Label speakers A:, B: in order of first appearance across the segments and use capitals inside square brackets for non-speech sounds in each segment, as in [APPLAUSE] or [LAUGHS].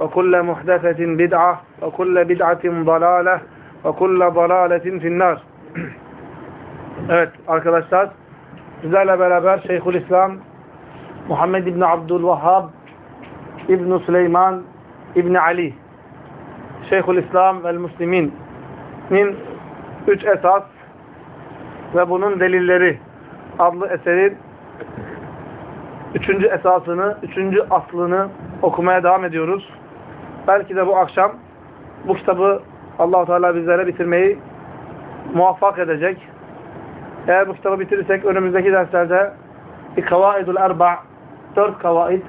A: وكل محدثة بدعة وكل بدعة ضلالة وكل ضلالة في النار [CLEARS THROAT] Evet arkadaşlar bizlerle beraber Şeyhülislam Muhammed İbni Abdülvahhab İbni Süleyman İbni Ali Şeyhülislam ve Müslimin'in üç esas ve bunun delilleri adlı eserin üçüncü esasını, üçüncü aslını okumaya devam ediyoruz. Belki de bu akşam bu kitabı allah Teala bizlere bitirmeyi muvaffak edecek. Eğer bu kitabı bitirirsek önümüzdeki derslerde bir kavaidul erba dört kavaid,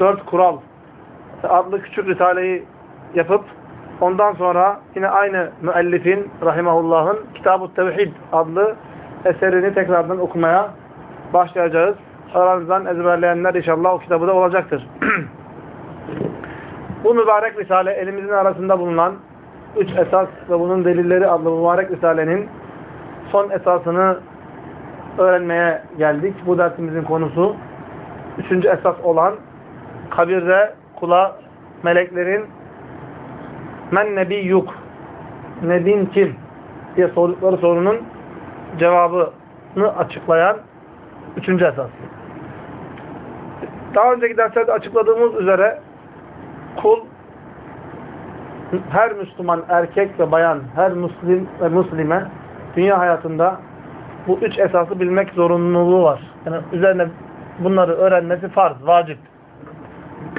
A: dört kural adlı küçük risaleyi yapıp ondan sonra yine aynı müellifin rahimahullah'ın Kitab-ı Tevhid adlı eserini tekrardan okumaya başlayacağız. Aranızdan ezberleyenler inşallah o kitabı da olacaktır. [CLEARS THROAT] Bu mübarek risale elimizin arasında bulunan üç esas ve bunun delilleri adlı mübarek risalenin son esasını öğrenmeye geldik. Bu dersimizin konusu üçüncü esas olan kabirde kula meleklerin men nebiyyuk nebin kim diye sordukları sorunun cevabını açıklayan üçüncü esas. Daha önceki derslerde açıkladığımız üzere kul her Müslüman erkek ve bayan, her Müslim ve Müslime dünya hayatında bu üç esası bilmek zorunluluğu var. Yani üzerine bunları öğrenmesi farz, vacip.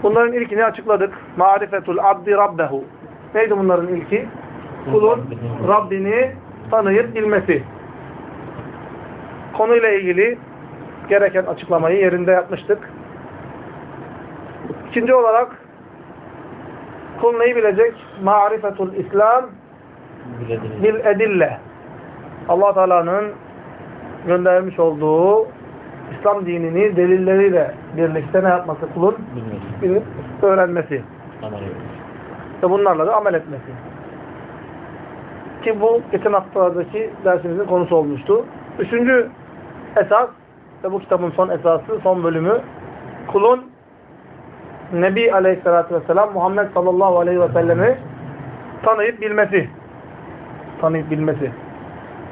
A: Bunların ilkini açıkladık. Marifetul abdi rabbehu. Neydi bunların ilki? Kulun Rabbini tanıyıp bilmesi. Konuyla ilgili gereken açıklamayı yerinde yapmıştık. İkinci olarak kul neyi bilecek? Marifetul İslam bil edille. allah Teala'nın göndermiş olduğu İslam dinini delilleriyle birlikte ne yapması kulun? Bilip öğrenmesi. Ve bunlarla da amel etmesi. Ki bu geçen haftalardaki dersimizin konusu olmuştu. Üçüncü esas ve bu kitabın son esası, son bölümü kulun Nebi Aleyhisselatü Vesselam Muhammed sallallahu aleyhi ve tanıyıp bilmesi. Tanıyıp bilmesi.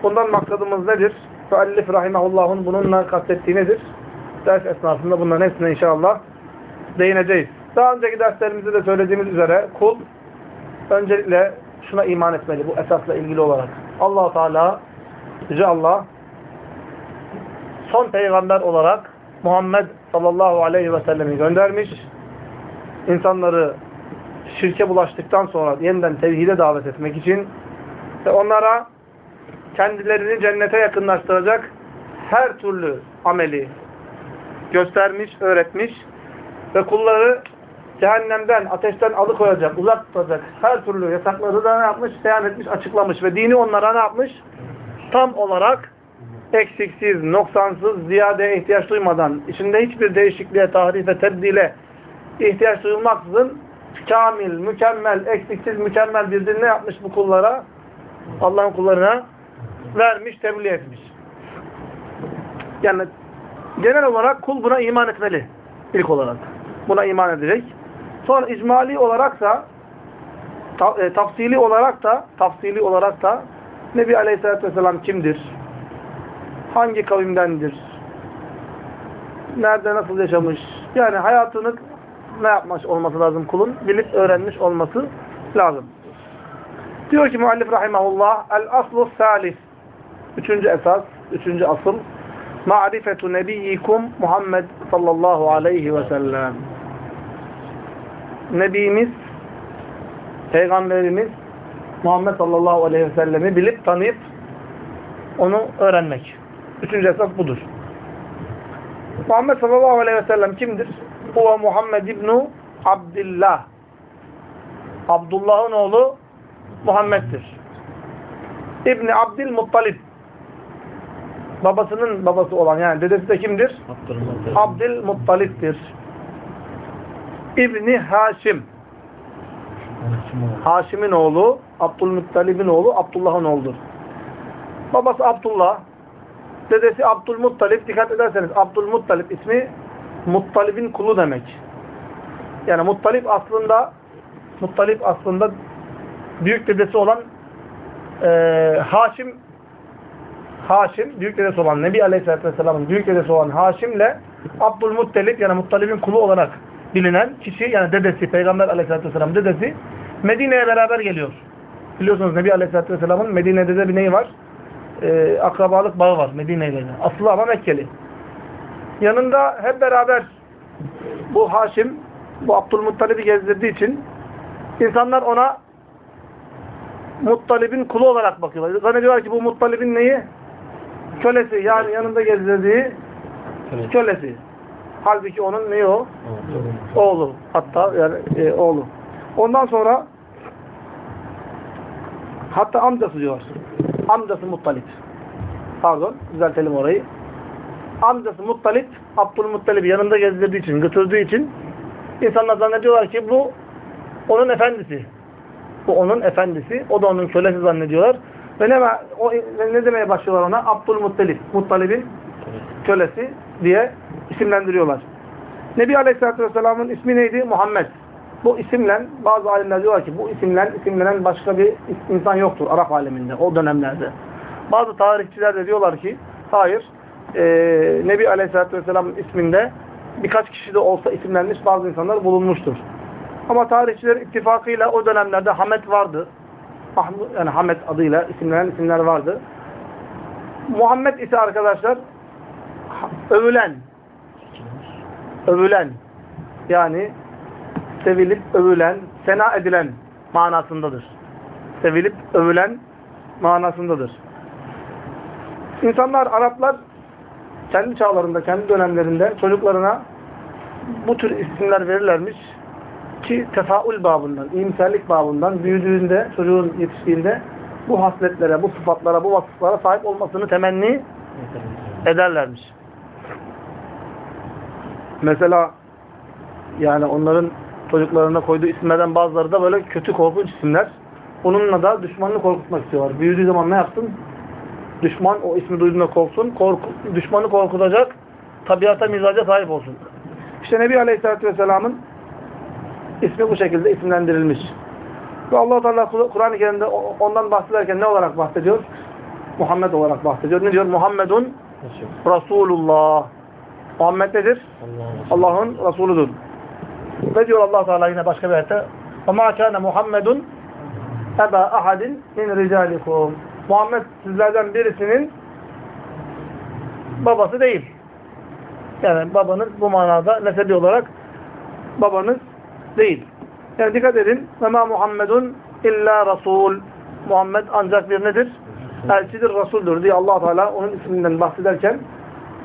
A: Bundan maksadımız nedir? Müellif rahimahullah'ın bununla kastettiği nedir? Ders esnasında bunların hepsine inşallah değineceğiz. Daha önceki derslerimizde de söylediğimiz üzere kul öncelikle şuna iman etmeli bu esasla ilgili olarak. allah Teala Yüce Allah son peygamber olarak Muhammed sallallahu aleyhi ve sellemi göndermiş. İnsanları şirke bulaştıktan sonra yeniden tevhide davet etmek için ve onlara kendilerini cennete yakınlaştıracak her türlü ameli göstermiş, öğretmiş ve kulları cehennemden, ateşten alıkoyacak, uzak tutacak her türlü yasakları da ne yapmış? Beyan etmiş, açıklamış ve dini onlara ne yapmış? Tam olarak eksiksiz, noksansız, ziyadeye ihtiyaç duymadan, içinde hiçbir değişikliğe, tahrife, tebdile ihtiyaç duyulmaksızın kamil, mükemmel, eksiksiz, mükemmel bir din ne yapmış bu kullara? Allah'ın kullarına vermiş, tebliğ etmiş. Yani genel olarak kul buna iman etmeli. ilk olarak. Buna iman edecek. Sonra icmali olaraksa ta, e, tafsili olarak da tafsili olarak da Nebi Aleyhisselatü Vesselam kimdir? Hangi kavimdendir? Nerede nasıl yaşamış? Yani hayatını ne yapmış olması lazım kulun? Bilip öğrenmiş olması lazım. Diyor ki müellif rahimahullah el aslu salis. Üçüncü esas, üçüncü asıl. Ma'rifetu nebiyyikum Muhammed sallallahu aleyhi ve sellem. Nebimiz, Peygamberimiz Muhammed sallallahu aleyhi ve sellemi bilip tanıyıp onu öğrenmek. Üçüncü esas budur. Muhammed sallallahu aleyhi ve sellem kimdir? Huve Muhammed İbnu Abdillah. Abdullah'ın oğlu Muhammed'dir. İbni Abdülmuttalib. Babasının babası olan yani dedesi de kimdir? Abdülmuttalib'dir. İbni Haşim. Haşim'in oğlu, Abdülmuttalib'in oğlu, Abdullah'ın oğludur. Babası Abdullah, dedesi Abdülmuttalib. Dikkat ederseniz Abdülmuttalib ismi Muttalib'in kulu demek. Yani Muttalib aslında Muttalib aslında büyük dedesi olan e, Haşim Haşim, büyük dedesi olan Nebi Aleyhisselatü Vesselam'ın büyük dedesi olan Haşim'le Abdülmuttalib yani Muttalib'in kulu olarak bilinen kişi yani dedesi, Peygamber Aleyhisselatü Vesselam dedesi Medine'ye beraber geliyor. Biliyorsunuz Nebi Aleyhisselatü Vesselam'ın Medine'de de bir neyi var? Ee, akrabalık bağı var Medine ile. Aslı ama Mekkeli. Yanında hep beraber bu Haşim, bu Abdülmuttalib'i gezdirdiği için insanlar ona Muttalib'in kulu olarak bakıyorlar. Zannediyorlar ki bu Muttalib'in neyi? Kölesi. Yani yanında gezdirdiği
B: Evet.
A: kölesi. Halbuki onun neyi o? Oğlu. Hatta yani e, oğlu. Ondan sonra hatta amcası diyor. Amcası Muttalip. Pardon. Düzeltelim orayı. Amcası Muttalip Abdülmuttalip'i yanında gezdirdiği için, götürdüğü için insanlar zannediyorlar ki bu onun efendisi. Bu onun efendisi. O da onun kölesi zannediyorlar. Ve ne, o, ne demeye başlıyorlar ona? Abdülmuttalip. Muttalib'in kölesi diye isimlendiriyorlar. Nebi Aleyhisselatü Vesselam'ın ismi neydi? Muhammed. Bu isimle bazı alimler diyorlar ki bu isimle isimlenen başka bir insan yoktur Arap aleminde o dönemlerde. Bazı tarihçiler de diyorlar ki hayır e, Nebi Aleyhisselatü Vesselam'ın isminde birkaç kişi de olsa isimlenmiş bazı insanlar bulunmuştur. Ama tarihçiler ittifakıyla o dönemlerde Hamet vardı. Yani Hamet adıyla isimlenen isimler vardı. Muhammed ise arkadaşlar övülen övülen yani sevilip övülen, sena edilen manasındadır. Sevilip övülen manasındadır. İnsanlar, Araplar kendi çağlarında, kendi dönemlerinde çocuklarına bu tür isimler verirlermiş ki tefaül babından, iyimserlik babından büyüdüğünde, çocuğun yetiştiğinde bu hasletlere, bu sıfatlara, bu vasıflara sahip olmasını temenni ederlermiş. Mesela yani onların çocuklarına koyduğu isimlerden bazıları da böyle kötü korkunç isimler. Bununla da düşmanını korkutmak istiyorlar. Büyüdüğü zaman ne yapsın? Düşman o ismi duyduğunda korksun. Korku, düşmanı korkutacak tabiata, mizaca sahip olsun. İşte Nebi Aleyhisselatü Vesselam'ın ismi bu şekilde isimlendirilmiş. Ve allah Teala Kur'an-ı Kerim'de ondan bahsederken ne olarak bahsediyor? Muhammed olarak bahsediyor. Ne diyor? Muhammedun Resulullah. Muhammed nedir? Allah'ın Resuludur. Ve diyor allah Teala yine başka bir ayette وَمَا كَانَ مُحَمَّدٌ اَبَا اَحَدٍ مِنْ رِجَالِكُمْ Muhammed sizlerden birisinin babası değil. Yani babanız bu manada nesebi olarak babanız değil. Yani dikkat edin. Ve ma Muhammedun illa Rasul. Muhammed ancak bir nedir? Elçidir, Resul'dür diye allah Teala onun isminden bahsederken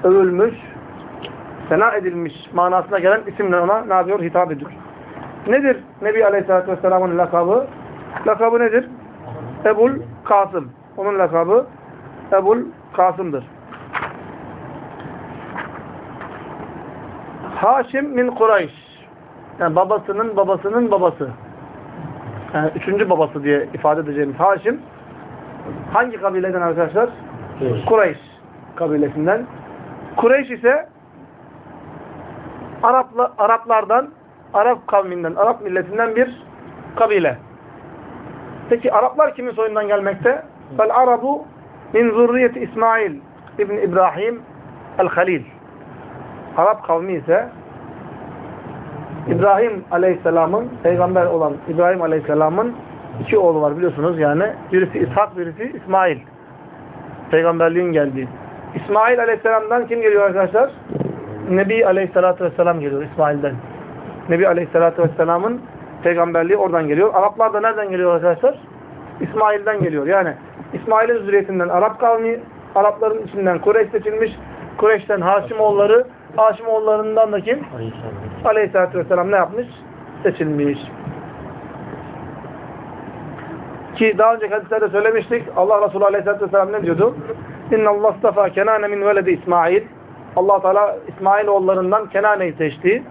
A: övülmüş, sena edilmiş manasına gelen isimle ona ne yapıyor? Hitap ediyor. Nedir Nebi Aleyhisselatü Vesselam'ın lakabı? Lakabı nedir? Ebul Kasım. Onun lakabı Ebul Kasım'dır. Haşim min Kureyş. Yani babasının babasının babası. Yani üçüncü babası diye ifade edeceğimiz Haşim hangi kabileden arkadaşlar? Kureyş kabilesinden. Kureyş ise Arapla, Araplardan, Arap kavminden, Arap milletinden bir kabile. Peki Araplar kimin soyundan gelmekte? Fel Arabu min zurriyeti İsmail İbn İbrahim el-Halil. Arap kavmi ise İbrahim Aleyhisselam'ın, peygamber olan İbrahim Aleyhisselam'ın iki oğlu var biliyorsunuz yani. Birisi İshak, birisi İsmail. Peygamberliğin geldiği. İsmail Aleyhisselam'dan kim geliyor arkadaşlar? Nebi Aleyhisselatü Vesselam geliyor İsmail'den. Nebi Aleyhisselatü Vesselam'ın peygamberliği oradan geliyor. Araplar da nereden geliyor arkadaşlar? İsmail'den geliyor. Yani İsmail'in zürriyetinden Arap kavmi, Arapların içinden Kureyş seçilmiş. Kureyş'ten Haşimoğulları, Haşimoğullarından da kim? Aleyhisselatü Vesselam ne yapmış? Seçilmiş. Ki daha önce hadislerde söylemiştik. Allah Resulü Aleyhisselatü Vesselam ne diyordu? İnna Allah istafa Kenane min veledi İsmail. Allah Teala İsmail oğullarından Kenane'yi seçti.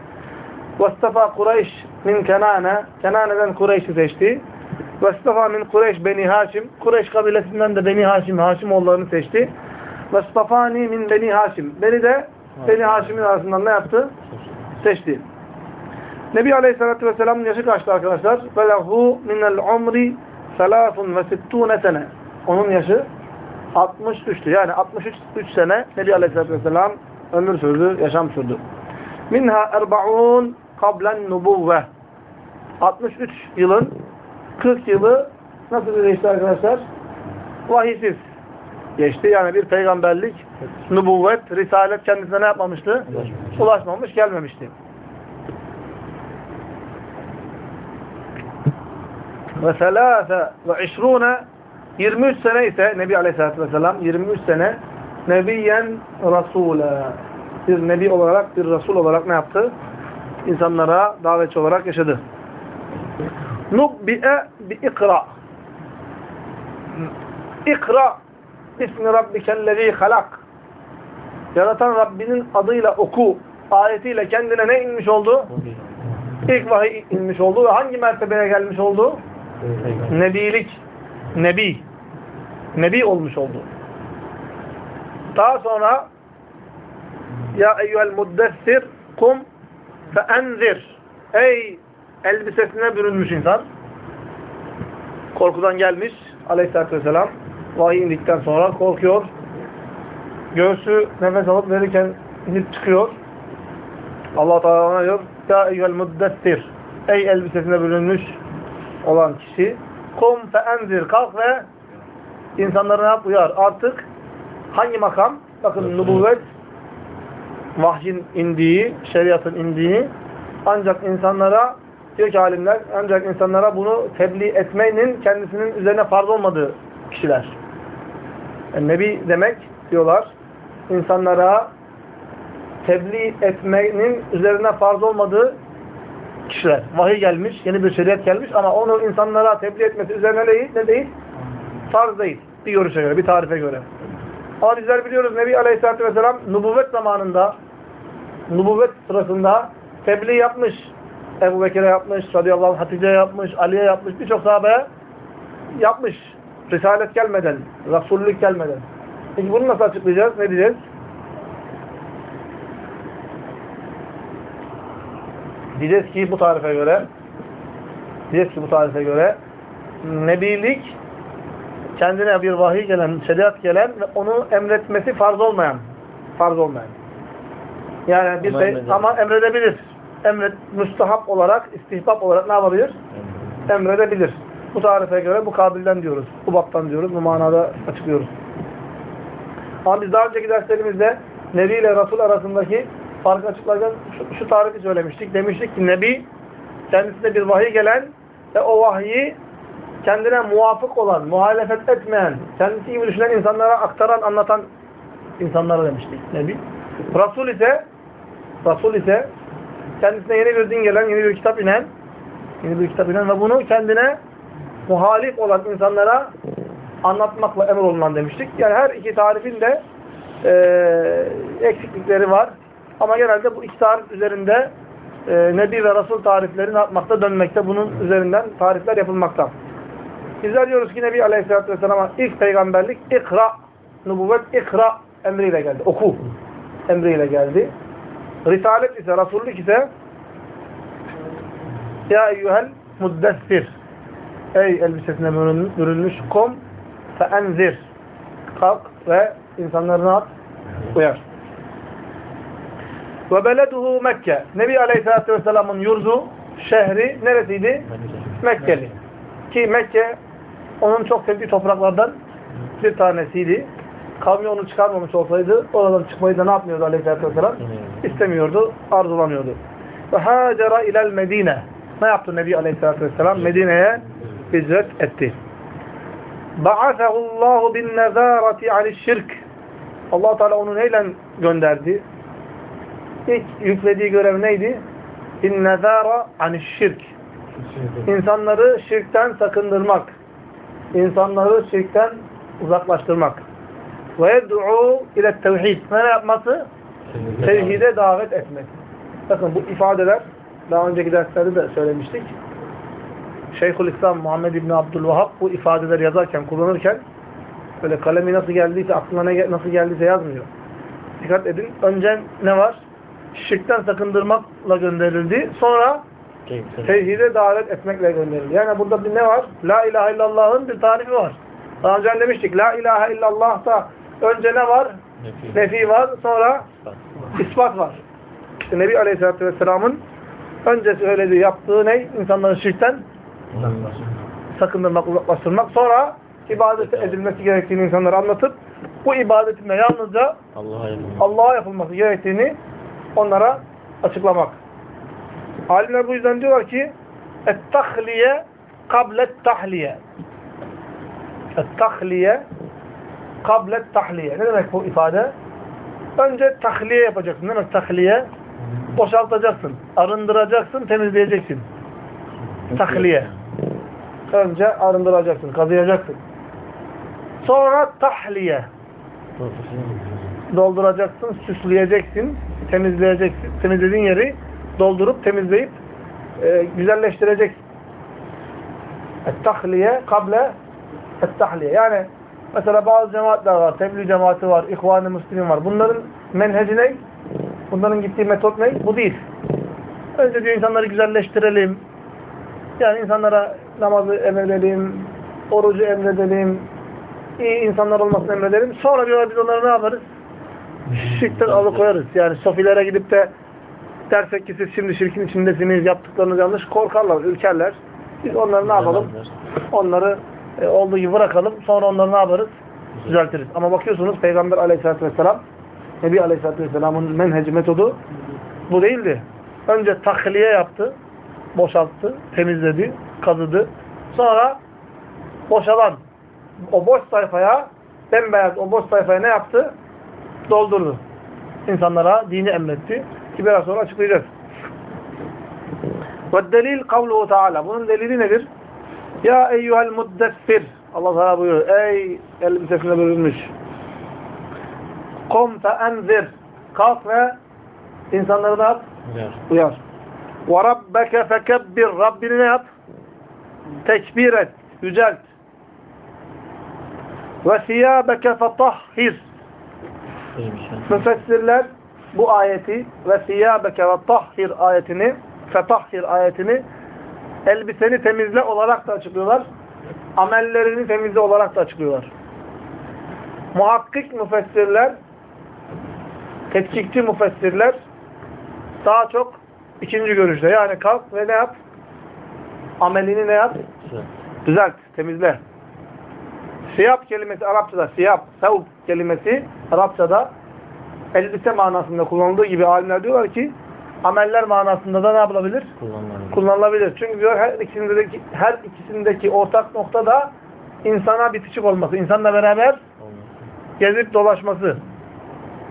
A: Vastafa Kureyş min Kenane. Kenane'den Kureyş'i seçti. Vestafa min Kureyş beni Haşim. Kureyş kabilesinden de beni Haşim, Haşimoğullarını seçti. Vestafani min beni Haşim. Beni de beni Haşim'in arasından ne yaptı? Seçti. Nebi Aleyhisselatü Vesselam'ın yaşı kaçtı arkadaşlar? Velahu minel umri selasun ve sittune sene. Onun yaşı 63'tü. Yani 63 3 sene Nebi Aleyhisselatü Vesselam ömür sürdü, yaşam sürdü. Minha erbaun kablen nubuvve. 63 yılın 40 yılı nasıl geçti arkadaşlar? Vahisiz geçti. Yani bir peygamberlik, nubuvvet, risalet kendisine ne yapmamıştı? Ulaşmamış, gelmemişti. Ve selâfe ve işrûne 23 sene ise Nebi Aleyhisselatü Vesselam 23 sene Nebiyen Rasûle bir Nebi olarak, bir Resul olarak ne yaptı? İnsanlara davetçi olarak yaşadı. Nubbi'e bi ikra. İkra ismi rabbikellezî halak. Yaratan Rabbinin adıyla oku ayetiyle kendine ne inmiş oldu? İlk vahiy inmiş oldu ve hangi mertebeye gelmiş oldu? Nebilik. Nebi. Nebi olmuş oldu. Daha sonra Ya eyyuhel muddessir kum fe enzir. Ey elbisesine bürünmüş insan. Korkudan gelmiş aleyhissalatü vesselam. Vahiy indikten sonra korkuyor. Göğsü nefes alıp verirken inip çıkıyor. Allah Teala diyor Ya eyyuhel muddessir. Ey elbisesine bürünmüş olan kişi kum fe enzir. Kalk ve insanlara yap? Uyar. Artık hangi makam? Bakın nübüvvet vahyin indiği, şeriatın indiği ancak insanlara diyor ki alimler ancak insanlara bunu tebliğ etmenin kendisinin üzerine farz olmadığı kişiler. Yani Nebi demek diyorlar insanlara tebliğ etmenin üzerine farz olmadığı kişiler. Vahiy gelmiş, yeni bir şeriat gelmiş ama onu insanlara tebliğ etmesi üzerine değil, ne değil? Farz değil. Bir görüşe göre, bir tarife göre. Ama bizler biliyoruz Nebi Aleyhisselatü Vesselam nübüvvet zamanında nübüvvet sırasında tebliğ yapmış. Ebu Bekir'e yapmış, radıyallahu anh, Hatice'ye yapmış, Ali'ye yapmış, birçok sahabeye yapmış. Risalet gelmeden, Resullük gelmeden. Peki bunu nasıl açıklayacağız? Ne diyeceğiz? Diyeceğiz ki bu tarife göre diyeceğiz ki bu tarife göre Nebilik kendine bir vahiy gelen, şeriat gelen ve onu emretmesi farz olmayan. Farz olmayan. Yani bir
B: Ama
A: şey ama emredebilir. Emret, müstahap olarak, istihbap olarak ne yapabilir? Emredebilir. Bu tarife göre bu kabilden diyoruz. Bu baptan diyoruz. Bu manada açıklıyoruz. Ama biz daha önceki derslerimizde Nebi ile Resul arasındaki farkı açıklarken şu, şu tarifi söylemiştik. Demiştik ki Nebi kendisine bir vahiy gelen ve o vahyi kendine muvafık olan, muhalefet etmeyen, kendisi gibi düşünen insanlara aktaran, anlatan insanlara demiştik Nebi. Resul ise Resul ise kendisine yeni bir din gelen, yeni bir kitap inen yeni bir kitap inen ve bunu kendine muhalif olan insanlara anlatmakla emir olunan demiştik. Yani her iki tarifin de e, eksiklikleri var. Ama genelde bu iki tarif üzerinde e, Nebi ve Resul tarifleri yapmakta? Dönmekte. Bunun üzerinden tarifler yapılmakta. Bizler diyoruz ki Nebi Aleyhisselatü Vesselam'a ilk peygamberlik ikra, nübüvvet ikra emriyle geldi. Oku emriyle geldi. Risalet ise, Resullük ise Ya eyyuhel muddessir Ey elbisesine bürünmüş kom fe enzir Kalk ve insanlarına at, uyar. Ve beleduhu Mekke. Nebi Aleyhisselatü Vesselam'ın yurdu, şehri neresiydi? Mekkeli. Ki Mekke onun çok sevdiği topraklardan bir tanesiydi. Kavmi onu çıkarmamış olsaydı oradan çıkmayı da ne yapmıyordu aleyhissalatü vesselam? İstemiyordu, arzulamıyordu. Ve hacera ilel Medine. Ne yaptı Nebi aleyhissalatü vesselam? Medine'ye hicret etti. Ba'athahullahu bin nezarati alişşirk. allah Teala onu neyle gönderdi? İlk yüklediği görev neydi? bin nezara anişşirk. İnsanları şirkten sakındırmak. İnsanları şirkten uzaklaştırmak. Ve yed'u ile tevhid. Ne yapması? Tevhide davet etmek. Bakın bu ifadeler daha önceki derslerde de söylemiştik. Şeyhülislam Muhammed İbni Abdülvahhab bu ifadeleri yazarken, kullanırken böyle kalemi nasıl geldiyse, aklına ne, nasıl geldiyse yazmıyor. Dikkat edin. Önce ne var? Şirkten sakındırmakla gönderildi. Sonra tevhide davet etmekle gönderildi. Yani burada bir ne var? La ilahe illallah'ın bir tarifi var. Daha önce demiştik. La ilahe illallah'ta önce ne var?
B: Nefi.
A: Nefi var. Sonra ispat var. İşte Nebi Aleyhisselatü Vesselam'ın önce söylediği, yaptığı ne? İnsanları şirkten sakındırmak, uzaklaştırmak. Sonra ibadet edilmesi gerektiğini insanlara anlatıp bu ibadetin de yalnızca
B: Allah'a
A: yapılması gerektiğini onlara açıklamak. Alimler bu yüzden diyorlar ki et-tahliye kablet tahliye et-tahliye kablet tahliye. Ne demek bu ifade? Önce tahliye yapacaksın. Ne demek tahliye? Boşaltacaksın, arındıracaksın, temizleyeceksin. Tahliye. Önce arındıracaksın, kazıyacaksın. Sonra tahliye. Dolduracaksın, süsleyeceksin, temizleyeceksin. Temizlediğin yeri doldurup, temizleyip e, güzelleştireceksin. Et-tahliye kable et-tahliye. Yani mesela bazı cemaatler var, tebliğ cemaati var, ihvan-ı müslimin var. Bunların menheci ne? Bunların gittiği metot ne? Bu değil. Önce diyor insanları güzelleştirelim. Yani insanlara namazı emredelim, orucu emredelim, iyi insanlar olmasını emredelim. Sonra diyorlar biz onları ne yaparız? Şirkten alıkoyarız. Yani sofilere gidip de dersek ki siz şimdi şirkin içindesiniz, yaptıklarınız yanlış, korkarlar, ürkerler. Biz onları ne yapalım? Onları e, olduğu gibi bırakalım. Sonra onları ne yaparız? Düzeltiriz. Ama bakıyorsunuz Peygamber aleyhissalatü vesselam Nebi aleyhissalatü vesselamın menheci metodu bu değildi. Önce tahliye yaptı. Boşalttı, temizledi, kazıdı. Sonra boşalan o boş sayfaya bembeyaz o boş sayfaya ne yaptı? Doldurdu. İnsanlara dini emretti. Ki biraz sonra açıklayacağız. Ve delil kavluhu Teala. Bunun delili nedir? Ya eyyuhel muddessir. Allah Teala buyuruyor. Ey elbisesine bürünmüş. Kom enzir. Kalk ve insanları ne yap?
B: Uyar.
A: Uyar. Ve rabbeke fekebbir. Rabbini ne yap? Tekbir et. Yücelt. Ve siyâbeke fetahhir. Müfessirler bu ayeti ve siyâbeke ve tahhir ayetini fetahhir ayetini elbiseni temizle olarak da açıklıyorlar. Amellerini temizle olarak da açıklıyorlar. Muhakkik müfessirler tetkikçi müfessirler daha çok ikinci görüşte. Yani kalk ve ne yap? Amelini ne yap? Düzelt, temizle. Siyap kelimesi Arapçada, siyap, sevb kelimesi Arapçada elbise manasında kullanıldığı gibi alimler diyorlar ki ameller manasında da ne yapılabilir?
B: Kullanılabilir.
A: Kullanılabilir. Çünkü diyor her ikisindeki her ikisindeki ortak nokta da insana bitişik olması, insanla beraber
B: Olmasın.
A: gezip dolaşması.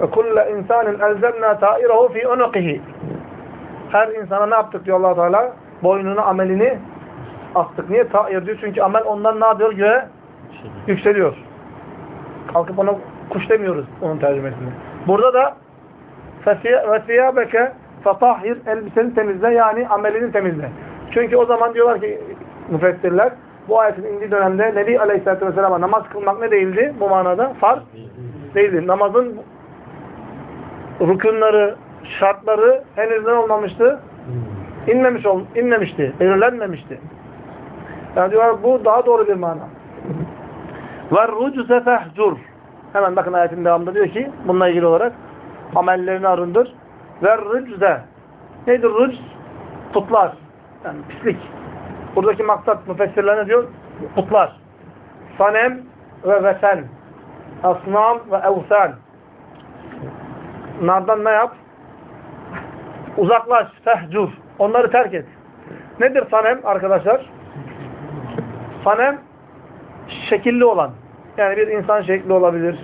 A: Ve kulle insanin elzemna ta'irahu fi unuqihi. Her insana ne yaptık diyor allah Teala? Boynuna amelini astık. Niye ta'ir diyor? Çünkü amel ondan ne yapıyor? Göğe
B: Şey değil.
A: yükseliyor. Kalkıp ona kuş demiyoruz onun tercümesini. Burada da وَثِيَابَكَ فَطَahhir elbiseni temizle yani amelini temizle. Çünkü o zaman diyorlar ki müfessirler bu ayetin indiği dönemde Nebi Aleyhisselatü Vesselam'a namaz kılmak ne değildi bu manada? Farz değildi. Namazın rükunları, şartları henüz ne olmamıştı? İnmemiş ol, inmemişti, belirlenmemişti. Yani diyorlar bu daha doğru bir mana. Rucuse fehcur. Hemen bakın ayetin devamında diyor ki bununla ilgili olarak amellerini arındır. Ve rücze. Nedir rücz? Putlar. Yani pislik. Buradaki maksat müfessirler ne diyor? Putlar. Sanem ve vesen. Asnam ve evsen. Bunlardan ne yap? Uzaklaş, fehcur. Onları terk et. Nedir sanem arkadaşlar? Sanem şekilli olan. Yani bir insan şekli olabilir,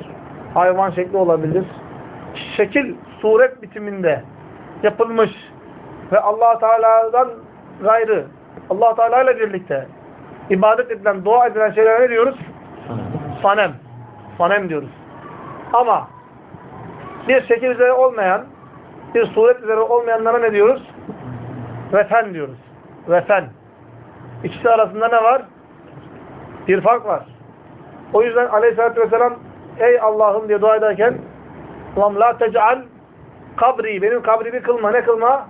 A: hayvan şekli olabilir. Şekil, suret bitiminde yapılmış ve allah Teala'dan gayrı, allah Teala ile birlikte ibadet edilen, dua edilen şeylere ne diyoruz? Sanem. Sanem diyoruz. Ama bir şekil üzere olmayan, bir suret üzere olmayanlara ne diyoruz? Vesen diyoruz. Vesen. İkisi arasında ne var? Bir fark var. O yüzden aleyhissalatü vesselam ey Allah'ım diye dua ederken Allah'ım la tec'al kabri, benim kabrimi kılma. Ne kılma?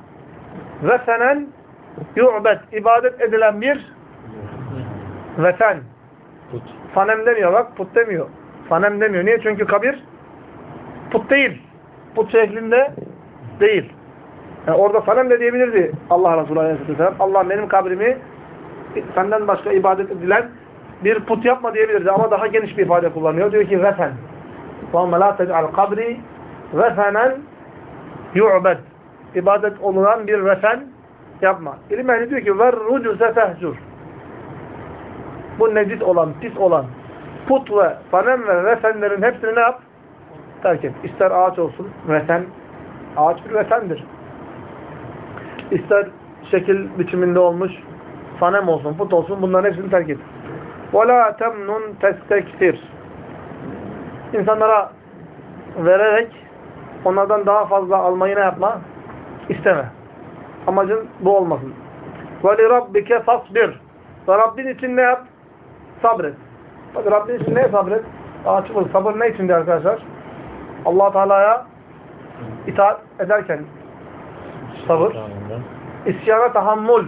A: Vesenen yu'bed, ibadet edilen bir vesen.
B: Put.
A: Sanem demiyor bak, put demiyor. Sanem demiyor. Niye? Çünkü kabir put değil. Put şeklinde değil. Yani orada sanem de diyebilirdi Allah Resulü Aleyhisselatü Vesselam. Allah benim kabrimi senden başka ibadet edilen bir put yapma diyebilirdi. Ama daha geniş bir ifade kullanıyor. Diyor ki vesen. وَمَا لَا تَجْعَلْ قَبْرِ وَفَنًا يُعْبَدْ İbadet olunan bir vesen yapma. İlim ehli diyor ki وَالرُّجُسَ فَهْجُرْ bu necis olan, pis olan put ve sanem ve vesenlerin hepsini ne yap? Terk et. İster ağaç olsun, vesen, ağaç bir vesendir. İster şekil biçiminde olmuş, sanem olsun, put olsun, bunların hepsini terk et. وَلَا تَمْنُنْ تَسْتَكْفِرْ İnsanlara vererek onlardan daha fazla almayı ne yapma? İsteme. Amacın bu olmasın. وَلِرَبِّكَ فَصْبِرْ Ve Rabbin için ne yap? Sabret. Bak Rabbin için neye sabret? Açık olur. Sabır ne içindi arkadaşlar? allah Teala'ya itaat ederken sabır.
B: Sağında.
A: İsyana tahammül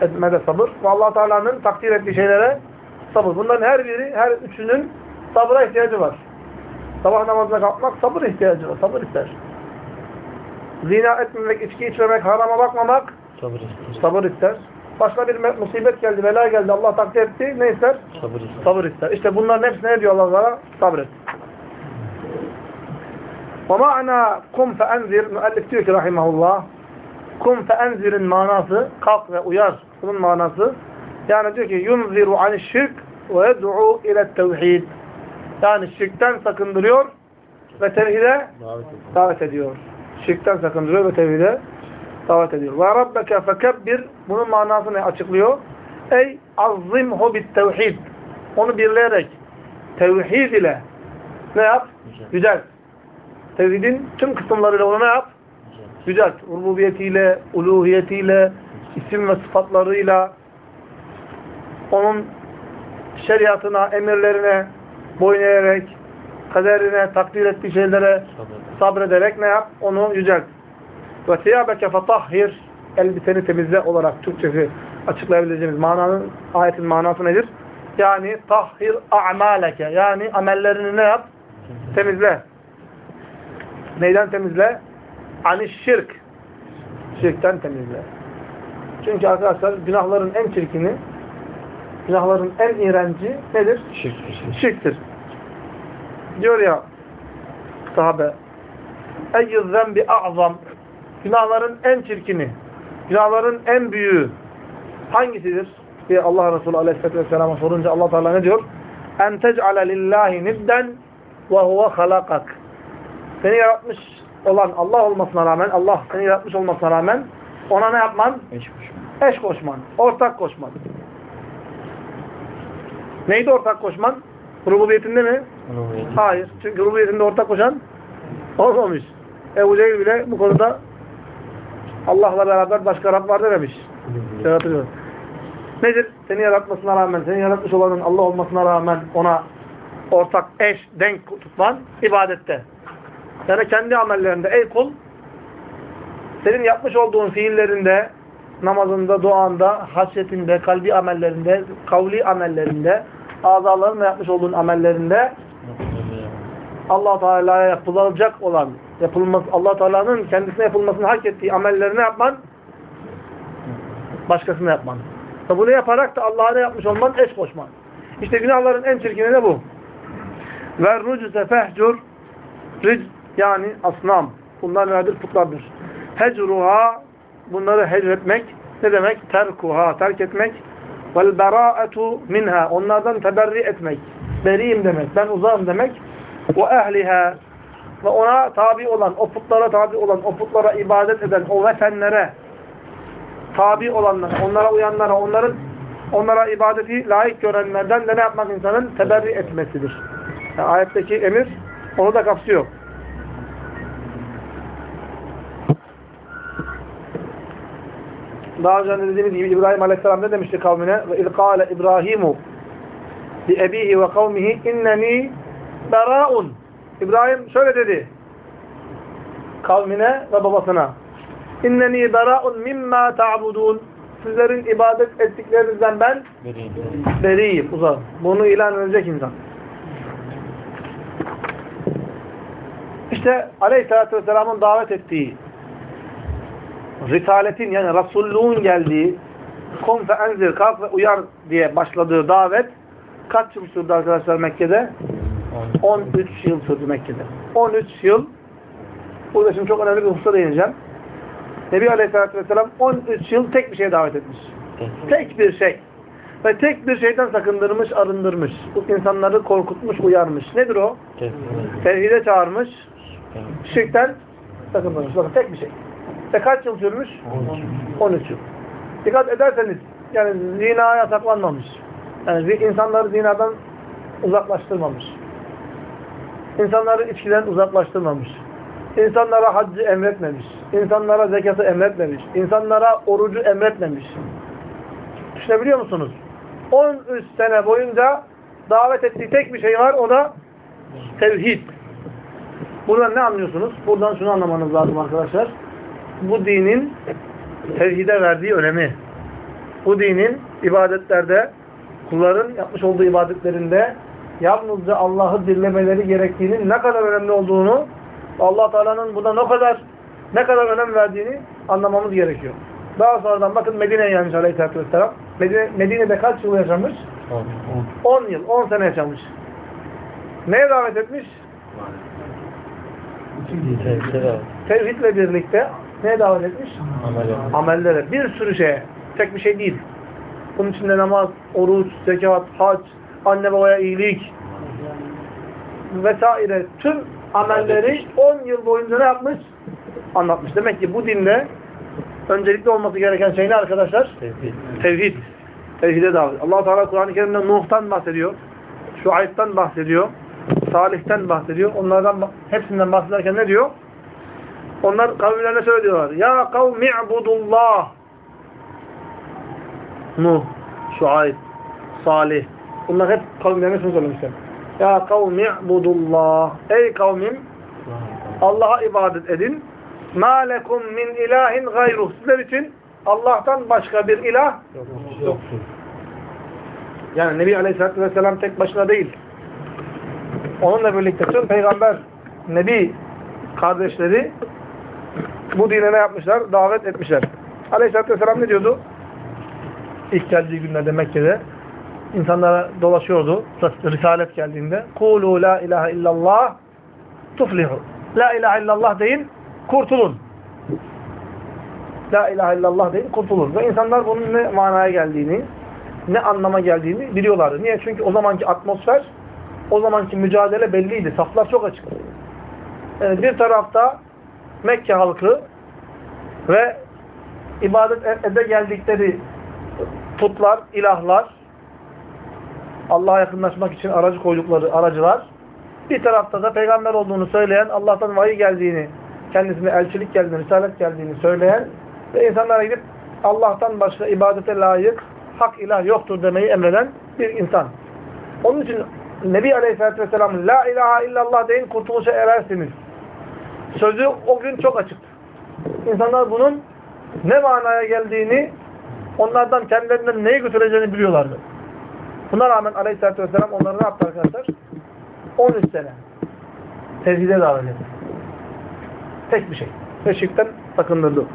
A: etmede sabır. Ve allah Teala'nın takdir ettiği şeylere sabır. Bunların her biri, her üçünün sabıra ihtiyacı var. Sabah namazına kalkmak sabır ihtiyacı var. Sabır ister. Zina etmemek, içki içmemek, harama bakmamak
B: Sabır ister.
A: sabır ister. Başka bir musibet geldi, bela geldi. Allah takdir etti. Ne ister?
B: Sabır ister.
A: Sabır ister. İşte bunların hepsine ne diyor Allah sana? Sabret. وَمَعْنَا kum فَاَنْزِرْ Müellif diyor ki rahimahullah kum فَاَنْزِر'in manası kalk ve uyar. Bunun manası yani diyor ki يُنْزِرُ عَنِ الشِّرْكِ وَيَدْعُوا اِلَى التَّوْحِيدِ Yani şirkten sakındırıyor ve tevhide
B: Davet ediyor.
A: Şirkten sakındırıyor ve tevhide davet ediyor. Ve rabbeke fekebbir bunun manasını açıklıyor. Ey azzimhu bit tevhid. Onu birleyerek tevhid ile ne yap?
B: Güzel.
A: Yücelt. Tevhidin tüm kısımlarıyla onu ne yap?
B: Güzel.
A: Yücelt. Rububiyetiyle, uluhiyetiyle, isim ve sıfatlarıyla onun şeriatına, emirlerine boyun eğerek, kaderine, takdir ettiği şeylere sabrederek ne yap? Onu yücelt. Ve siyâbeke fetahhir elbiseni temizle olarak Türkçesi açıklayabileceğimiz mananın, ayetin manası nedir? Yani tahhir a'maleke yani amellerini ne yap? Temizle. Neyden temizle? Aniş şirk. Şirkten temizle. Çünkü arkadaşlar günahların en çirkini, günahların en iğrenci nedir?
B: Şirk. şirk.
A: Şirktir. Diyor ya sahabe eyyü zembi a'zam günahların en çirkini günahların en büyüğü hangisidir? diye Allah Resulü Aleyhisselatü Vesselam'a sorunca Allah Teala ne diyor? En tec'ale lillahi nidden ve huve halakak seni yaratmış olan Allah olmasına rağmen Allah seni yaratmış olmasına rağmen ona ne yapman?
B: Eş koşma.
A: Eş koşman. Ortak koşman. Neydi ortak koşman? Rububiyetinde mi?
B: Verir.
A: Hayır. Çünkü rububiyetinde ortak koşan olmamış. Ebu Cehil bile bu konuda Allah'la beraber başka Rab var dememiş. Yaratıcı. Nedir? Seni yaratmasına rağmen, seni yaratmış olanın Allah olmasına rağmen ona ortak, eş, denk tutman ibadette. Yani kendi amellerinde ey kul senin yapmış olduğun fiillerinde namazında, duanda, hasretinde, kalbi amellerinde, kavli amellerinde, azalarınla yapmış olduğun amellerinde allah Teala'ya yapılacak olan, yapılması, allah Teala'nın kendisine yapılmasını hak ettiği amellerini yapman, başkasına yapman. Ve bunu yaparak da Allah'a yapmış olman? Eş koşman. İşte günahların en çirkini de bu. Ve rucuse fehcur ric yani asnam. Bunlar nedir? Putlardır. Hecruha bunları hecretmek ne demek? Terkuha terk etmek. Vel bera'etu minha onlardan teberri etmek. Beriyim demek. Ben uzağım demek. Ve ehliha ve ona tabi olan, o putlara tabi olan, o putlara ibadet eden, o vetenlere tabi olanlara, onlara uyanlara, onların onlara ibadeti layık görenlerden de ne yapmak insanın? Teberri etmesidir. Yani ayetteki emir onu da kapsıyor. Daha önce dediğimiz gibi İbrahim Aleyhisselam ne demişti kavmine? Ve ilkâle İbrahimu bi ebihi ve kavmihi inneni berâun. İbrahim şöyle dedi kavmine ve babasına. İnneni berâun mimma ta'budun. Sizlerin ibadet ettiklerinizden ben
B: Vereyim.
A: beriyim, uzağım. Bunu ilan edecek insan. İşte Aleyhisselatü Vesselam'ın davet ettiği Risaletin yani Resulluğun geldiği Kum fe enzir, kalk ve uyar diye başladığı davet kaç yıl sürdü arkadaşlar Mekke'de? 13 yıl sürdü Mekke'de. 13 yıl burada şimdi çok önemli bir hususa değineceğim. Nebi Aleyhisselatü Vesselam 13 yıl tek bir şeye davet etmiş. Tek bir şey. Ve tek bir şeyden sakındırmış, arındırmış. Bu insanları korkutmuş, uyarmış. Nedir o? Tevhide çağırmış, şirkten sakındırmış. Bakın tek bir şey. Ve kaç yıl sürmüş? 13 yıl. Dikkat ederseniz, yani zina yasaklanmamış. Yani insanları zinadan uzaklaştırmamış. İnsanları içkiden uzaklaştırmamış. İnsanlara haccı emretmemiş. İnsanlara zekatı emretmemiş. İnsanlara orucu emretmemiş. Düşünebiliyor musunuz? 13 sene boyunca davet ettiği tek bir şey var. O da tevhid. Buradan ne anlıyorsunuz? Buradan şunu anlamanız lazım arkadaşlar. Bu dinin tevhide verdiği önemi. Bu dinin ibadetlerde, kulların yapmış olduğu ibadetlerinde yalnızca Allah'ı dinlemeleri gerektiğinin ne kadar önemli olduğunu, allah Teala'nın buna ne kadar ne kadar önem verdiğini anlamamız gerekiyor. Daha sonradan bakın Medine'ye gelmiş Aleyhisselatü Vesselam. Medine, Medine'de kaç yıl yaşamış? 10 yıl, 10 sene yaşamış. Neye davet etmiş? Tevhidle birlikte neye davet etmiş? Amellere. Bir sürü şeye. Tek bir şey değil. Bunun içinde namaz, oruç, zekat, hac, anne babaya iyilik vesaire tüm amelleri 10 yıl boyunca ne yapmış? Anlatmış. Demek ki bu dinde öncelikli olması gereken şey ne arkadaşlar?
B: Tevhid.
A: Tevhid. Tevhide davet. allah Teala Kur'an-ı Kerim'de Nuh'tan bahsediyor. Şuayb'tan bahsediyor. Salih'ten bahsediyor. Onlardan hepsinden bahsederken ne diyor? Onlar kavimlerine şöyle diyorlar. Ya kavmi i'budullah. Nuh, Şuayb, Salih. Bunlar hep kavimlerine şunu söylemişler. Ya kavmi i'budullah. Ey kavmim Allah'a ibadet edin. Ma lekum min ilahin gayruh. Sizler için Allah'tan başka bir ilah
B: Yoktur.
A: yani Nebi Aleyhisselatü Vesselam tek başına değil. Onunla birlikte tüm peygamber, Nebi kardeşleri bu dine ne yapmışlar? Davet etmişler. Aleyhisselatü Vesselam ne diyordu? İlk geldiği günlerde Mekke'de insanlara dolaşıyordu. Risalet geldiğinde. Kulu la ilahe illallah tuflihu. La ilahe illallah deyin, kurtulun. La ilahe illallah deyin, kurtulun. Ve insanlar bunun ne manaya geldiğini, ne anlama geldiğini biliyorlardı. Niye? Çünkü o zamanki atmosfer, o zamanki mücadele belliydi. Saflar çok açık. Yani bir tarafta Mekke halkı ve ibadet e- ede geldikleri putlar, ilahlar, Allah'a yakınlaşmak için aracı koydukları aracılar, bir tarafta da peygamber olduğunu söyleyen, Allah'tan vahiy geldiğini, kendisine elçilik geldiğini, risalet geldiğini söyleyen ve insanlara gidip Allah'tan başka ibadete layık hak ilah yoktur demeyi emreden bir insan. Onun için Nebi Aleyhisselatü Vesselam La ilahe illallah deyin kurtuluşa erersiniz. Sözü o gün çok açıktı. İnsanlar bunun ne manaya geldiğini onlardan kendilerinden neyi götüreceğini biliyorlardı. Buna rağmen Aleyhisselatü Vesselam onları ne yaptı arkadaşlar? 13 sene tevhide davet etti. Tek bir şey. Ve şirkten sakındırdı.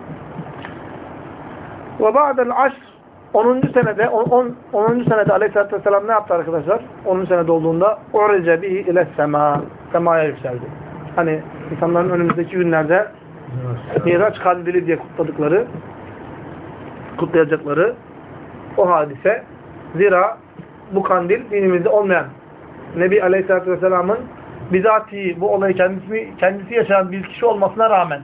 A: Ve ba'del aşr 10. senede 10. 10. senede Aleyhisselatü Vesselam ne yaptı arkadaşlar? 10. senede olduğunda urece bihi ile sema semaya yükseldi. Hani insanların önümüzdeki günlerde Miraç kandili diye kutladıkları kutlayacakları o hadise zira bu kandil dinimizde olmayan Nebi Aleyhisselatü Vesselam'ın bizatihi bu olayı kendisi, kendisi yaşayan bir kişi olmasına rağmen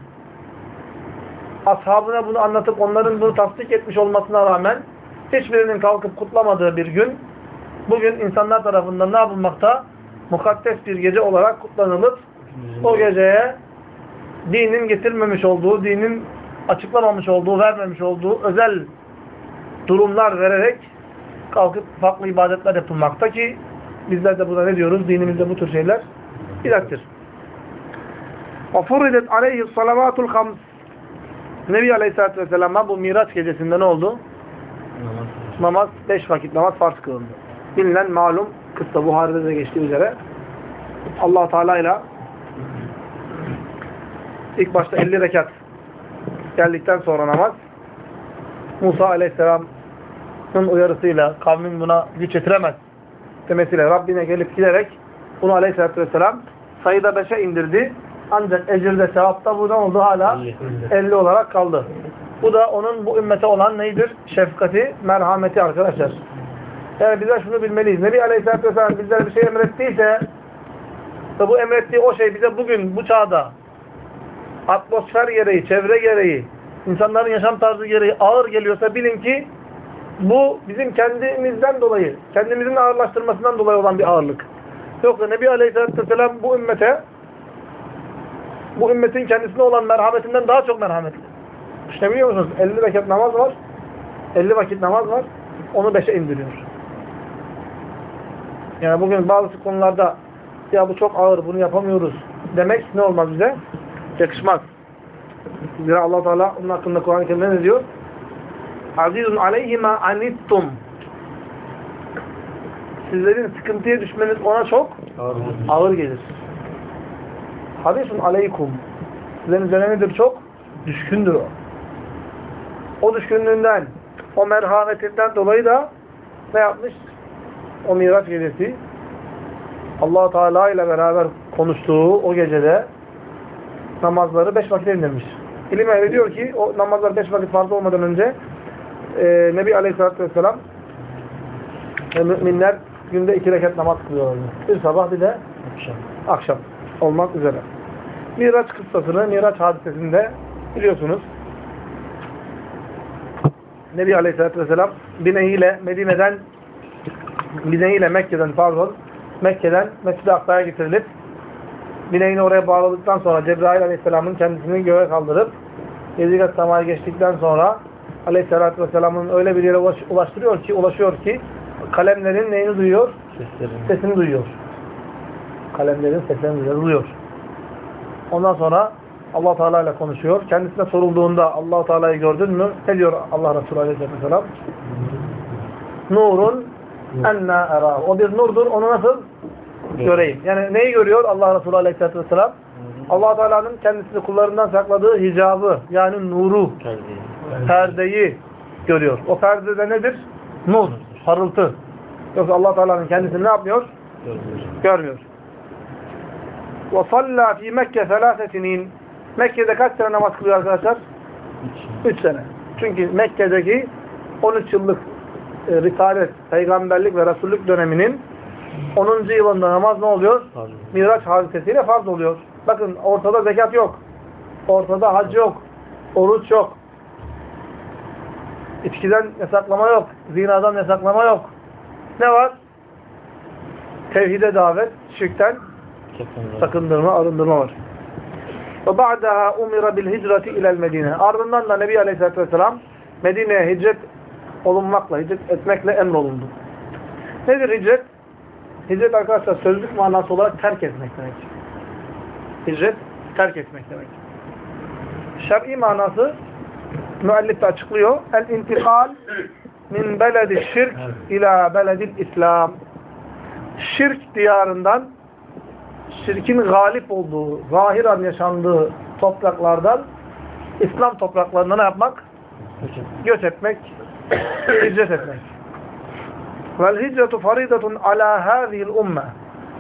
A: ashabına bunu anlatıp onların bunu tasdik etmiş olmasına rağmen hiçbirinin kalkıp kutlamadığı bir gün bugün insanlar tarafından ne yapılmakta? Mukaddes bir gece olarak kutlanılıp o geceye dinin getirmemiş olduğu, dinin açıklamamış olduğu, vermemiş olduğu özel durumlar vererek kalkıp farklı ibadetler yapılmakta ki bizler de buna ne diyoruz? Dinimizde bu tür şeyler bidattir. وَفُرِدَتْ عَلَيْهِ الصَّلَوَاتُ الْخَمْسِ Nebi Aleyhisselatü Vesselam'a bu Miraç gecesinde ne oldu? Namaz, beş vakit namaz farz kılındı. Bilinen malum, kıssa Buhari'de de geçtiği üzere allah Teala ile ilk başta 50 rekat geldikten sonra namaz Musa Aleyhisselam'ın uyarısıyla kavmin buna güç yetiremez demesiyle Rabbine gelip giderek bunu Aleyhisselatü Vesselam sayıda 5'e indirdi. Ancak ecirde, sevapta bu ne oldu hala? 50 olarak kaldı. Bu da onun bu ümmete olan neydir? Şefkati, merhameti arkadaşlar. Yani bizler şunu bilmeliyiz. Nebi Aleyhisselatü Vesselam bizlere bir şey emrettiyse ve bu emrettiği o şey bize bugün bu çağda atmosfer gereği, çevre gereği, insanların yaşam tarzı gereği ağır geliyorsa bilin ki bu bizim kendimizden dolayı, kendimizin ağırlaştırmasından dolayı olan bir ağırlık. Yoksa Nebi Aleyhisselatü Vesselam bu ümmete bu ümmetin kendisine olan merhametinden daha çok merhametli. Düşünebiliyor musunuz? 50 rekat namaz var. 50 vakit namaz var. Onu 5'e indiriyor. Yani bugün bazı konularda ya bu çok ağır, bunu yapamıyoruz demek ne olmaz bize? Yakışmaz. Zira allah Teala onun hakkında Kur'an-ı Kerim'de ne diyor? Azizun aleyhima anittum. Sizlerin sıkıntıya düşmeniz ona çok ağır gelir. Hadisun aleykum. Sizlerin üzerine nedir çok? Düşkündür o. O düşkünlüğünden, o merhametinden dolayı da ne yapmış? O Miraç gecesi allah Teala ile beraber konuştuğu o gecede namazları beş vakit indirmiş. İlim ehli diyor ki o namazlar beş vakit farz olmadan önce e, Nebi Aleyhisselatü Vesselam e, müminler günde iki rekat namaz kılıyorlardı. Bir sabah bir de
B: Akşam.
A: akşam olmak üzere. Miraç kıssasını, Miraç hadisesinde biliyorsunuz. Nebi Aleyhisselatü Vesselam bineğiyle Medine'den bineğiyle Mekke'den pardon Mekke'den Mescid-i Aksa'ya getirilip bineğini oraya bağladıktan sonra Cebrail Aleyhisselam'ın kendisini göğe kaldırıp Yedigat Sama'ya geçtikten sonra Aleyhisselatü Vesselam'ın öyle bir yere ulaş, ulaştırıyor ki, ulaşıyor ki kalemlerin neyini duyuyor?
B: Seslerini.
A: Sesini duyuyor. Kalemlerin seslerini duyuyor. Ondan sonra allah Teala ile konuşuyor. Kendisine sorulduğunda allah Teala'yı gördün mü? Ne diyor Allah Resulü Aleyhisselatü Vesselam? Nurun enna era. O bir nurdur. Onu nasıl? Göreyim. Yani neyi görüyor Allah Resulü Aleyhisselatü Vesselam? allah Teala'nın kendisini kullarından sakladığı hicabı yani nuru,
B: Kalbi.
A: perdeyi görüyor. O perdede nedir? Nur, parıltı. Yoksa allah Teala'nın kendisini ne yapmıyor?
B: Görmüyor.
A: Görmüyor. وَصَلَّى ف۪ي Mekke ثَلَاثَ سِن۪ينَ Mekke'de kaç sene namaz kılıyor arkadaşlar?
B: Üç.
A: 3 sene. Çünkü Mekke'deki 13 yıllık e, Risalet, Peygamberlik ve Resullük döneminin 10. yılında namaz ne oluyor? Miraç hadisesiyle farz oluyor. Bakın ortada zekat yok. Ortada hac yok. Oruç yok. İçkiden yasaklama yok. Zinadan yasaklama yok. Ne var? Tevhide davet, şirkten sakındırma, arındırma var. Ve ba'daha umira bil hicreti ilel Medine. Ardından da Nebi Aleyhisselatü Vesselam Medine'ye hicret olunmakla, hicret etmekle emrolundu. Nedir hicret? Hicret arkadaşlar sözlük manası olarak terk etmek demek. Hicret terk etmek demek. Şer'i manası müellif de açıklıyor. El intikal min beledi şirk ila beledil İslam. Şirk diyarından şirkin galip olduğu, zahiren yaşandığı topraklardan İslam topraklarına ne yapmak? Göç etmek [COUGHS] hicret etmek. Vel hicretu faridatun ala hâzihil umme.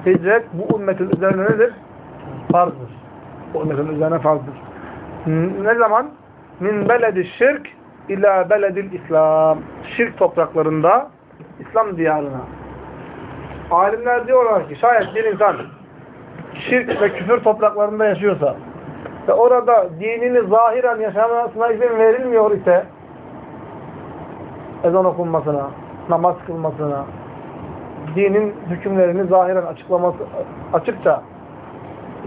A: Hicret bu ümmetin üzerine nedir? Farzdır. Bu ümmetin üzerine farzdır. Ne zaman? Min beledi şirk ila beledil İslam. Şirk topraklarında İslam diyarına. Alimler diyorlar ki şayet bir insan şirk ve küfür topraklarında yaşıyorsa ve orada dinini zahiren yaşamasına izin verilmiyor ise ezan okunmasına, namaz kılmasına, dinin hükümlerini zahiren açıklaması açıkça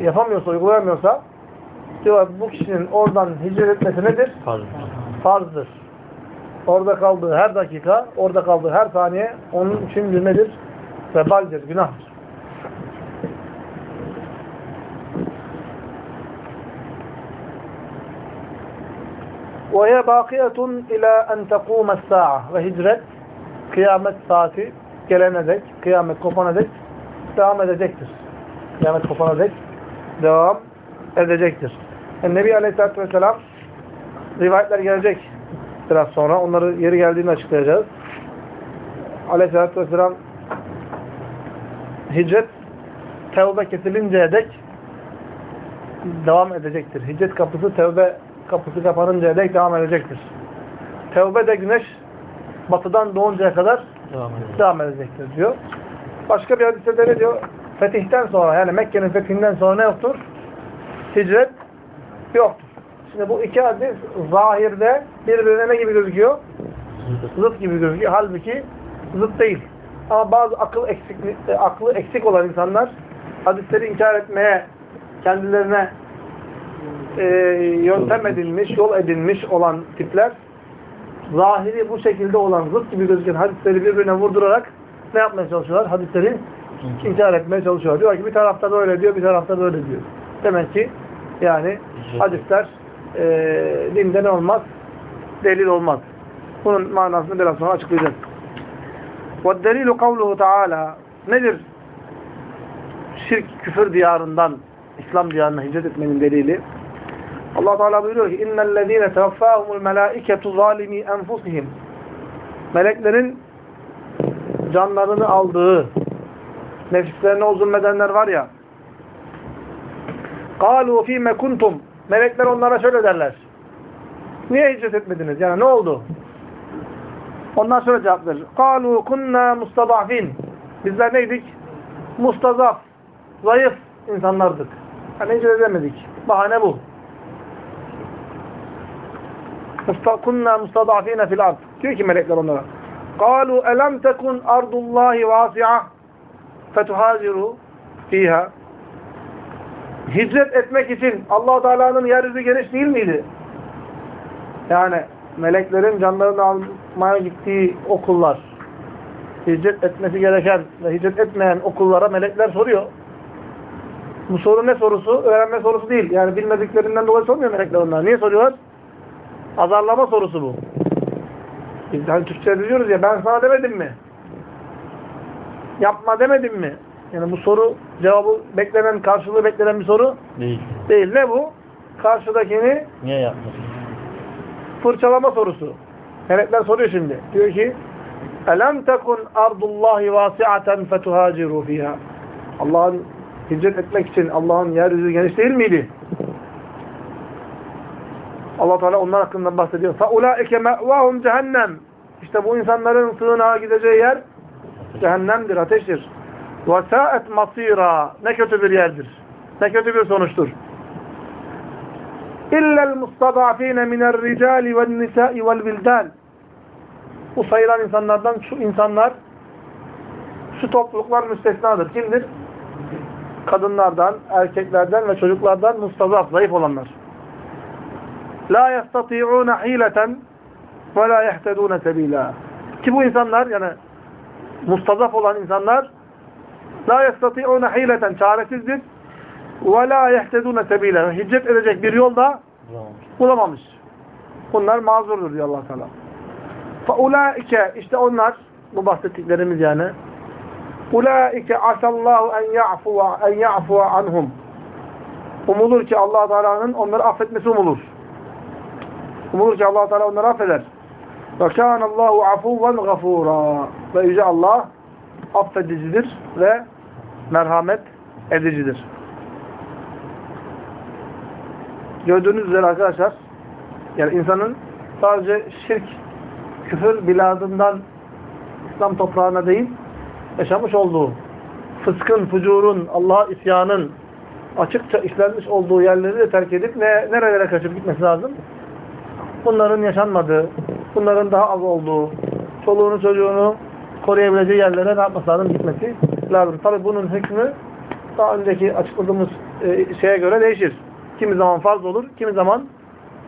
A: yapamıyorsa, uygulayamıyorsa diyorlar bu kişinin oradan hicret etmesi nedir?
B: Pardon.
A: Farzdır. Orada kaldığı her dakika, orada kaldığı her saniye onun için bir nedir? Vebaldir, günahtır. وَهِيَ بَاقِيَةٌ اِلَى اَنْ تَقُومَ السَّاعَةِ Ve hicret, kıyamet saati gelene dek, kıyamet kopana dek devam edecektir. Kıyamet kopana dek devam edecektir. Yani Nebi Aleyhisselatü Vesselam rivayetler gelecek biraz sonra. Onları yeri geldiğinde açıklayacağız. Aleyhisselatü Vesselam hicret tevbe kesilinceye dek devam edecektir. Hicret kapısı tevbe kapısı kapanıncaya dek devam edecektir. Tevbe de güneş batıdan doğuncaya kadar
B: Devam
A: devam edecektir diyor. Başka bir hadiste de ne diyor? Fetihten sonra yani Mekke'nin fethinden sonra ne yoktur? Hicret yoktur. Şimdi bu iki hadis zahirde birbirine ne gibi gözüküyor? Zıt gibi gözüküyor. Halbuki zıt değil. Ama bazı akıl eksik, e, aklı eksik olan insanlar hadisleri inkar etmeye kendilerine e, yöntem edilmiş, yol edilmiş olan tipler zahiri bu şekilde olan zıt gibi gözüken hadisleri birbirine vurdurarak ne yapmaya çalışıyorlar? Hadisleri inkar etmeye çalışıyorlar. Diyor ki bir tarafta böyle diyor, bir tarafta böyle diyor. Demek ki yani hadisler e, dinde ne olmaz? Delil olmaz. Bunun manasını biraz sonra açıklayacağız. وَالدَّلِيلُ قَوْلُهُ Teala Nedir? Şirk, küfür diyarından İslam diyarına hicret etmenin delili. Allah Teala buyuruyor ki innellezine tevaffahumul melaiketu zalimi enfusihim. Meleklerin canlarını aldığı nefislerine o zulmedenler var ya. Kalu fîme kuntum. Melekler onlara şöyle derler. Niye hicret etmediniz? Yani ne oldu? Ondan sonra cevap verir. Kalu kunna mustadafin. Bizler neydik? Mustazaf, zayıf insanlardık. Hani hicret edemedik. Bahane bu kunna mustadafine fil ard. Diyor ki melekler onlara. Kalu elem tekun ardullahi vasi'a fetuhaciru fiha. Hicret etmek için allah Teala'nın yeryüzü geniş değil miydi? Yani meleklerin canlarını almaya gittiği okullar, hicret etmesi gereken ve hicret etmeyen okullara melekler soruyor. Bu soru ne sorusu? Öğrenme sorusu değil. Yani bilmediklerinden dolayı sormuyor melekler onlar. Niye soruyorlar? Azarlama sorusu bu. Biz hani Türkçe diyoruz ya ben sana demedim mi? Yapma demedim mi? Yani bu soru cevabı beklenen, karşılığı beklenen bir soru
B: Değil.
A: değil. Ne bu? Karşıdakini
B: Niye yapmadın?
A: fırçalama sorusu. Melekler soruyor şimdi. Diyor ki Elem tekun ardullahi vasiaten fetuhaciru fiha. Allah'ın hicret etmek için Allah'ın yeryüzü geniş değil miydi? Allah Teala onlar hakkında bahsediyor. Faulaike ma'vahum cehennem. İşte bu insanların sığınağa gideceği yer cehennemdir, ateştir. Ve sa'et masira. Ne kötü bir yerdir. Ne kötü bir sonuçtur. İllel mustadafine minel ricali vel nisai vel bildan. Bu sayılan insanlardan şu insanlar şu topluluklar müstesnadır. Kimdir? Kadınlardan, erkeklerden ve çocuklardan mustazaf, zayıf olanlar. La yastati'ûne hileten ve la yehtedûne sebîlâ. Ki bu insanlar yani mustazaf olan insanlar la yastati'ûne hileten çaresizdir ve la yehtedûne sebîlâ. Hicret edecek bir yol da
B: bulamamış.
A: Bunlar mazurdur diyor Allah Teala. Fa ulaike işte onlar bu bahsettiklerimiz yani ulaike asallahu en ya'fuva en ya'fuva anhum. Umulur ki Allah Teala'nın onları affetmesi umulur. Umulur allah Teala onları affeder. Kâne Allahu afuven gafûrâ. Ve Yüce Allah affedicidir ve merhamet edicidir. Gördüğünüz üzere arkadaşlar yani insanın sadece şirk, küfür biladından İslam toprağına değil yaşamış olduğu fıskın, fucurun, Allah'a isyanın açıkça işlenmiş olduğu yerleri de terk edip ne, nerelere kaçıp gitmesi lazım? Bunların yaşanmadığı, bunların daha az olduğu, çoluğunu çocuğunu koruyabileceği yerlere ne yapması? Gitmesi lazım. Tabi bunun hükmü daha önceki açıkladığımız e, şeye göre değişir. Kimi zaman farz olur, kimi zaman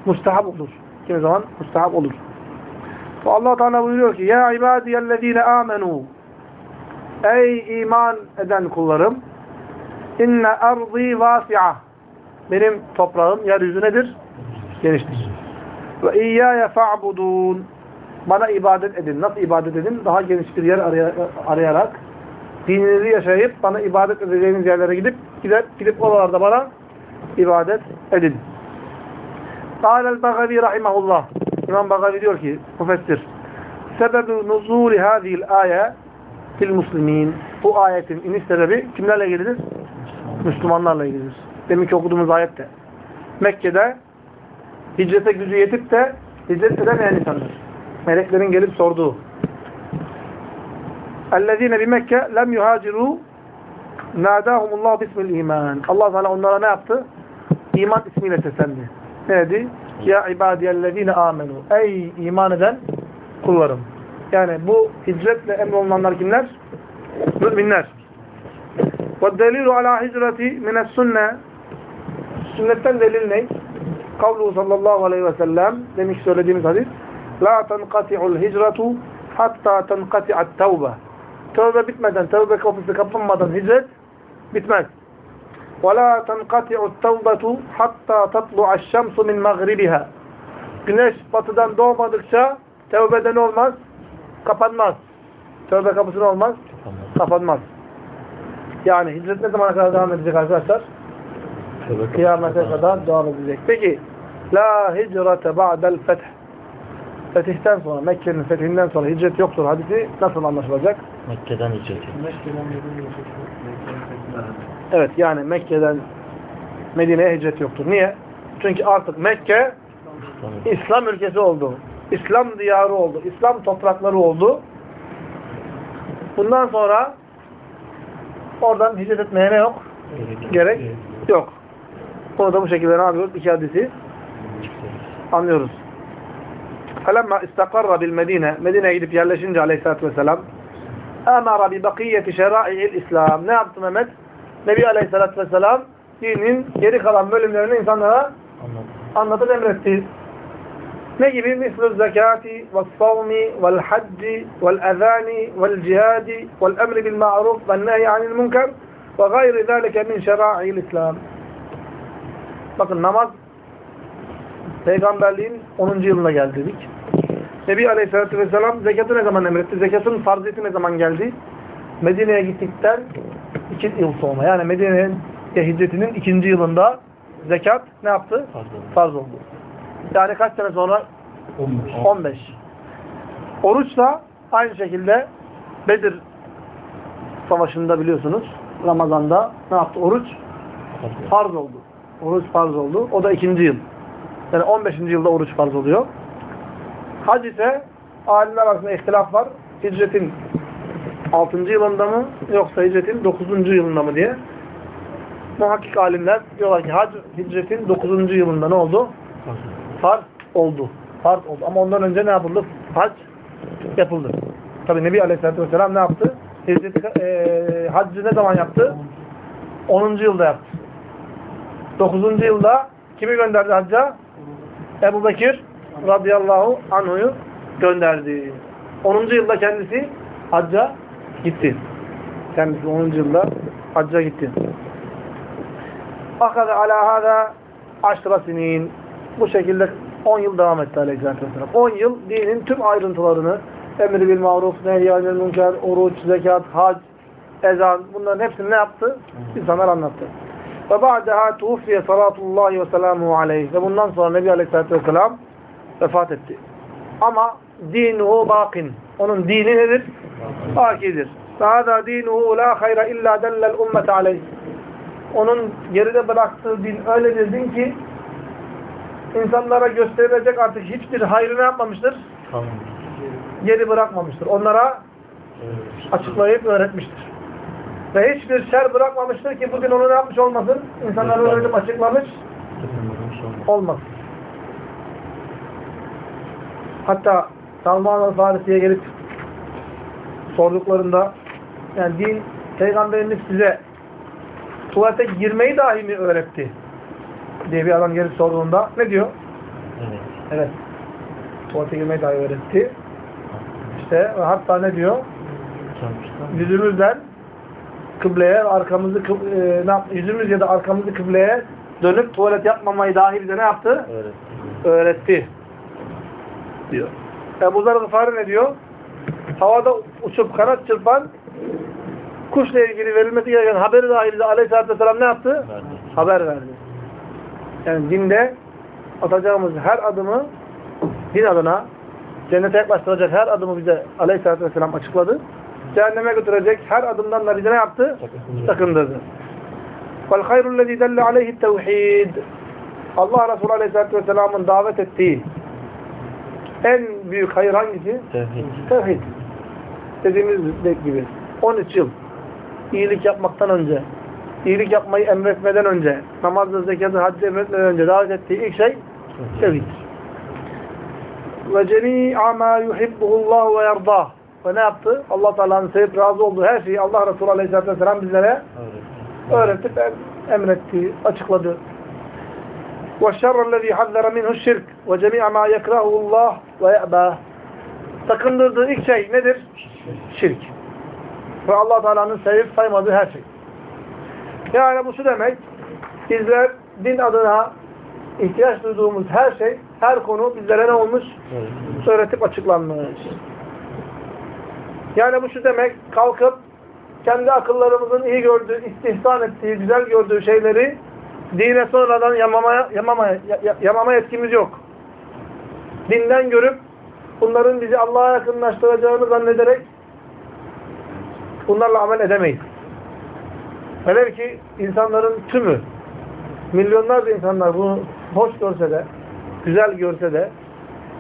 A: mustahap olur. Kimi zaman mustahap olur. Allah Teala buyuruyor ki: "Ya ibadiyellezine amenu" Ey iman eden kullarım, inne ardı vasi'a. Benim toprağım yeryüzü nedir? Geniştir. Ve iyyâye fa'budûn. Bana ibadet edin. Nasıl ibadet edin? Daha geniş bir yer arayarak dininizi yaşayıp bana ibadet edeceğiniz yerlere gidip gidip, gidip oralarda bana ibadet edin. Kâlel Bagavi rahimahullah. İmam Bagavi diyor ki, müfessir, sebebü nuzûli hâzihil âye fil muslimin. Bu ayetin iniş sebebi kimlerle ilgilidir? Müslümanlarla ilgilidir. Deminki okuduğumuz ayette. Mekke'de hicrete gücü yetip de hicret edemeyen insanlar. Meleklerin gelip sorduğu. اَلَّذ۪ينَ بِمَكَّةِ لَمْ يُهَاجِرُوا نَادَاهُمُ اللّٰهُ بِسْمِ الْا۪يمَانِ Allah Teala onlara ne yaptı? İman ismiyle seslendi. Ne dedi? Ya ibadiyellezine amenu. Ey iman eden kullarım. Yani bu hicretle emrolunanlar kimler? Müminler. وَالدَّلِيلُ عَلَى هِجْرَةِ مِنَ السُنَّةِ Sünnetten delil ne? Kavlu sallallahu aleyhi ve sellem demiş söylediğimiz hadis La tenkati'ul hicretu hatta tenkati'at tevbe Tövbe bitmeden, tövbe kapısı kapanmadan hicret bitmez. Ve la tenkati'ut tevbetu hatta tatlu'aş şemsu min mağribiha Güneş batıdan doğmadıkça tevbeden olmaz, kapanmaz. Tövbe kapısı olmaz?
B: Kapanmaz.
A: Yani hicret ne zamana kadar devam edecek arkadaşlar? Kıyamete kadar devam edecek. Peki, La hicrete ba'del feth. Fetihten sonra, Mekke'nin fethinden sonra hicret yoktur hadisi nasıl anlaşılacak?
B: Mekke'den hicret etti.
A: Evet yani Mekke'den Medine'ye hicret yoktur. Niye? Çünkü artık Mekke
B: İslam
A: İslam ülkesi oldu. İslam diyarı oldu. İslam toprakları oldu. Bundan sonra oradan hicret etmeye ne yok? Gerek yok. Da bu şekilde ne yapıyoruz? İki hadisi anlıyoruz. İstakarra bil Medine Medine'ye gidip yerleşince aleyhissalatü vesselam bi bakiyeti şerai'il İslam. Ne yaptı Mehmet? Nebi aleyhissalatü vesselam dinin geri kalan bölümlerini insanlara anlatıp emretti. Ne gibi? Mislü zekati ve savmi vel hacci vel ezani vel cihadi vel emri bil ma'ruf vel nehy anil münker ve gayri zâlike min şerâ'il İslam. Bakın namaz peygamberliğin 10. yılına geldi dedik. Nebi Aleyhisselatü Vesselam zekatı ne zaman emretti? Zekatın farziyeti ne zaman geldi? Medine'ye gittikten iki yıl sonra. Yani Medine'nin hicretinin ikinci yılında zekat ne yaptı?
B: Pardon.
A: Farz oldu. Yani kaç sene sonra? 15. Oruç da aynı şekilde Bedir Savaşı'nda biliyorsunuz Ramazan'da ne yaptı? Oruç farz oldu. Oruç farz oldu. O da ikinci yıl. Yani 15. yılda oruç farz oluyor. Hac ise alimler arasında ihtilaf var. Hicretin 6. yılında mı yoksa hicretin 9. yılında mı diye. Muhakkik alimler diyorlar ki hac hicretin 9. yılında ne oldu? Farz oldu. Farz oldu. Ama ondan önce ne yapıldı? Hac yapıldı. Tabi Nebi Aleyhisselatü Vesselam ne yaptı? Hicreti, e, haccı ne zaman yaptı? 10. yılda yaptı. 9. yılda kimi gönderdi hacca? Ebu Bekir radıyallahu anhu'yu gönderdi. 10. yılda kendisi hacca gitti. Kendisi 10. yılda hacca gitti. Akada ala hada aşra sinin. Bu şekilde 10 yıl devam etti aleyhissalatü vesselam. 10 yıl dinin tüm ayrıntılarını emri bil maruf, nehyanil münker, oruç, zekat, hac, ezan bunların hepsini ne yaptı? İnsanlar anlattı. Ve ba'daha tuhfiye salatullahi ve selamuhu aleyh. Ve bundan sonra Nebi Aleyhisselatü Vesselam vefat etti. Ama dinuhu bakin. Onun dini nedir? Bakidir. Hâzâ dinuhu la hayra illa dellel ummete aleyh. Onun geride bıraktığı din öyle bir din ki insanlara gösterilecek artık hiçbir hayrı ne yapmamıştır?
B: Tamam.
A: Geri bırakmamıştır. Onlara açıklayıp öğretmiştir. Ve hiçbir şer bırakmamıştır ki bugün onu ne yapmış olmasın? İnsanlara öğretip açıklamış
B: olmaz.
A: Hatta Salman Farisi'ye gelip sorduklarında yani din Peygamberimiz size tuvalete girmeyi dahi mi öğretti? diye bir adam gelip sorduğunda ne diyor?
B: Evet.
A: Evet. Tuvalete girmeyi dahi öğretti. İşte hatta ne diyor? Yüzümüzden kıbleye, arkamızı kıb- e, ne yap- yüzümüz ya da arkamızı kıbleye dönüp tuvalet yapmamayı dahi bize ne yaptı?
B: Öğretti.
A: öğretti diyor. Ebu Zer Gıfari ne diyor? Havada uçup kanat çırpan kuşla ilgili verilmesi gereken haberi dahi bize Aleyhisselatü Vesselam ne yaptı?
B: Verdi.
A: Haber verdi. Yani dinde atacağımız her adımı din adına cennete yaklaştıracak her adımı bize Aleyhisselatü Vesselam açıkladı. Cehenneme götürecek her adımdan da bizi ne yaptı?
B: Sakındırdı.
A: Vel hayrullezî delle aleyhi tevhid. Allah Resulü Aleyhisselatü Vesselam'ın davet ettiği en büyük hayır hangisi?
B: Tevhid.
A: Tevhid. Dediğimiz gibi. 13 yıl iyilik yapmaktan önce, iyilik yapmayı emretmeden önce, namazı, zekatı, haccı emretmeden önce davet ettiği ilk şey tevhid. Ve cemi'a ma yuhibbuhullahu ve yerdah. Ve ne yaptı? Allah Teala'nın sevip razı olduğu her şeyi Allah Resulü Aleyhisselatü Vesselam bizlere
B: Öğretti.
A: öğretip em- emretti, açıkladı. وَالشَّرَّ الَّذ۪ي حَذَّرَ مِنْهُ الشِّرْكِ وَجَمِيعَ مَا يَكْرَهُ اللّٰهُ وَيَأْبَاهُ Sakındırdığı ilk şey nedir? Şirk. Ve allah Teala'nın sevip saymadığı her şey. Yani bu şu demek, bizler din adına ihtiyaç duyduğumuz her şey, her konu bizlere ne olmuş?
B: Öğretti.
A: öğretip açıklanmış. Yani bu şu demek, kalkıp kendi akıllarımızın iyi gördüğü, istihsan ettiği, güzel gördüğü şeyleri dine sonradan yamamaya, yamamaya, ya- yamama yetkimiz yok. Dinden görüp bunların bizi Allah'a yakınlaştıracağını zannederek bunlarla amel edemeyiz. Velev ki insanların tümü, milyonlarca insanlar bunu hoş görse de, güzel görse de,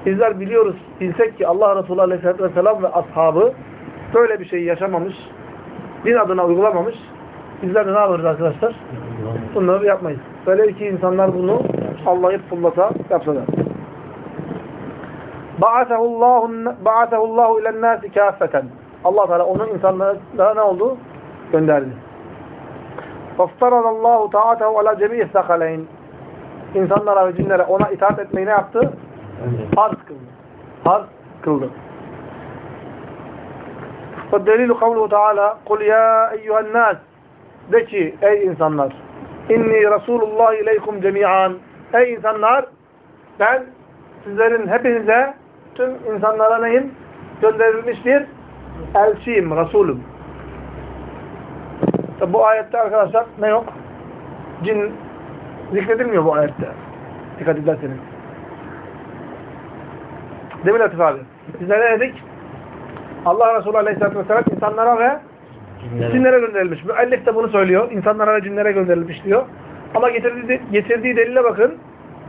A: bizler biliyoruz, bilsek ki Allah Resulü Aleyhisselatü Vesselam ve ashabı böyle bir şey yaşamamış, din adına uygulamamış, bizler de ne yaparız arkadaşlar? Bunları yapmayız. Böyle ki insanlar bunu Allah'ı pullata yapsalar. Ba'atehullahu ilen nasi kâfeten. Allah Teala onu insanlara ne oldu? Gönderdi. Fastarallahu ta'atehu ala cemiyyi sakaleyn. İnsanlara ve cinlere ona itaat etmeyi ne yaptı? Farz kıldı. Farz kıldı. فَالدَّلِيلُ قَوْلُهُ تَعَالَى قُلْ يَا اَيُّهَا النَّاسِ De ki ey insanlar inni Resulullah ileykum cemi'an Ey insanlar ben sizlerin hepinize tüm insanlara neyim? Gönderilmiş bir elçiyim, Resulüm. Tabi bu ayette arkadaşlar ne yok? Cin zikredilmiyor bu ayette. Dikkat ederseniz. Değil mi Latif abi? Biz ne dedik? Allah Resulü Aleyhisselatü Vesselam insanlara ve
B: Cinlere.
A: cinlere gönderilmiş. Müellif de bunu söylüyor. İnsanlara ve cinlere gönderilmiş diyor. Ama getirdiği, getirdiği delile bakın.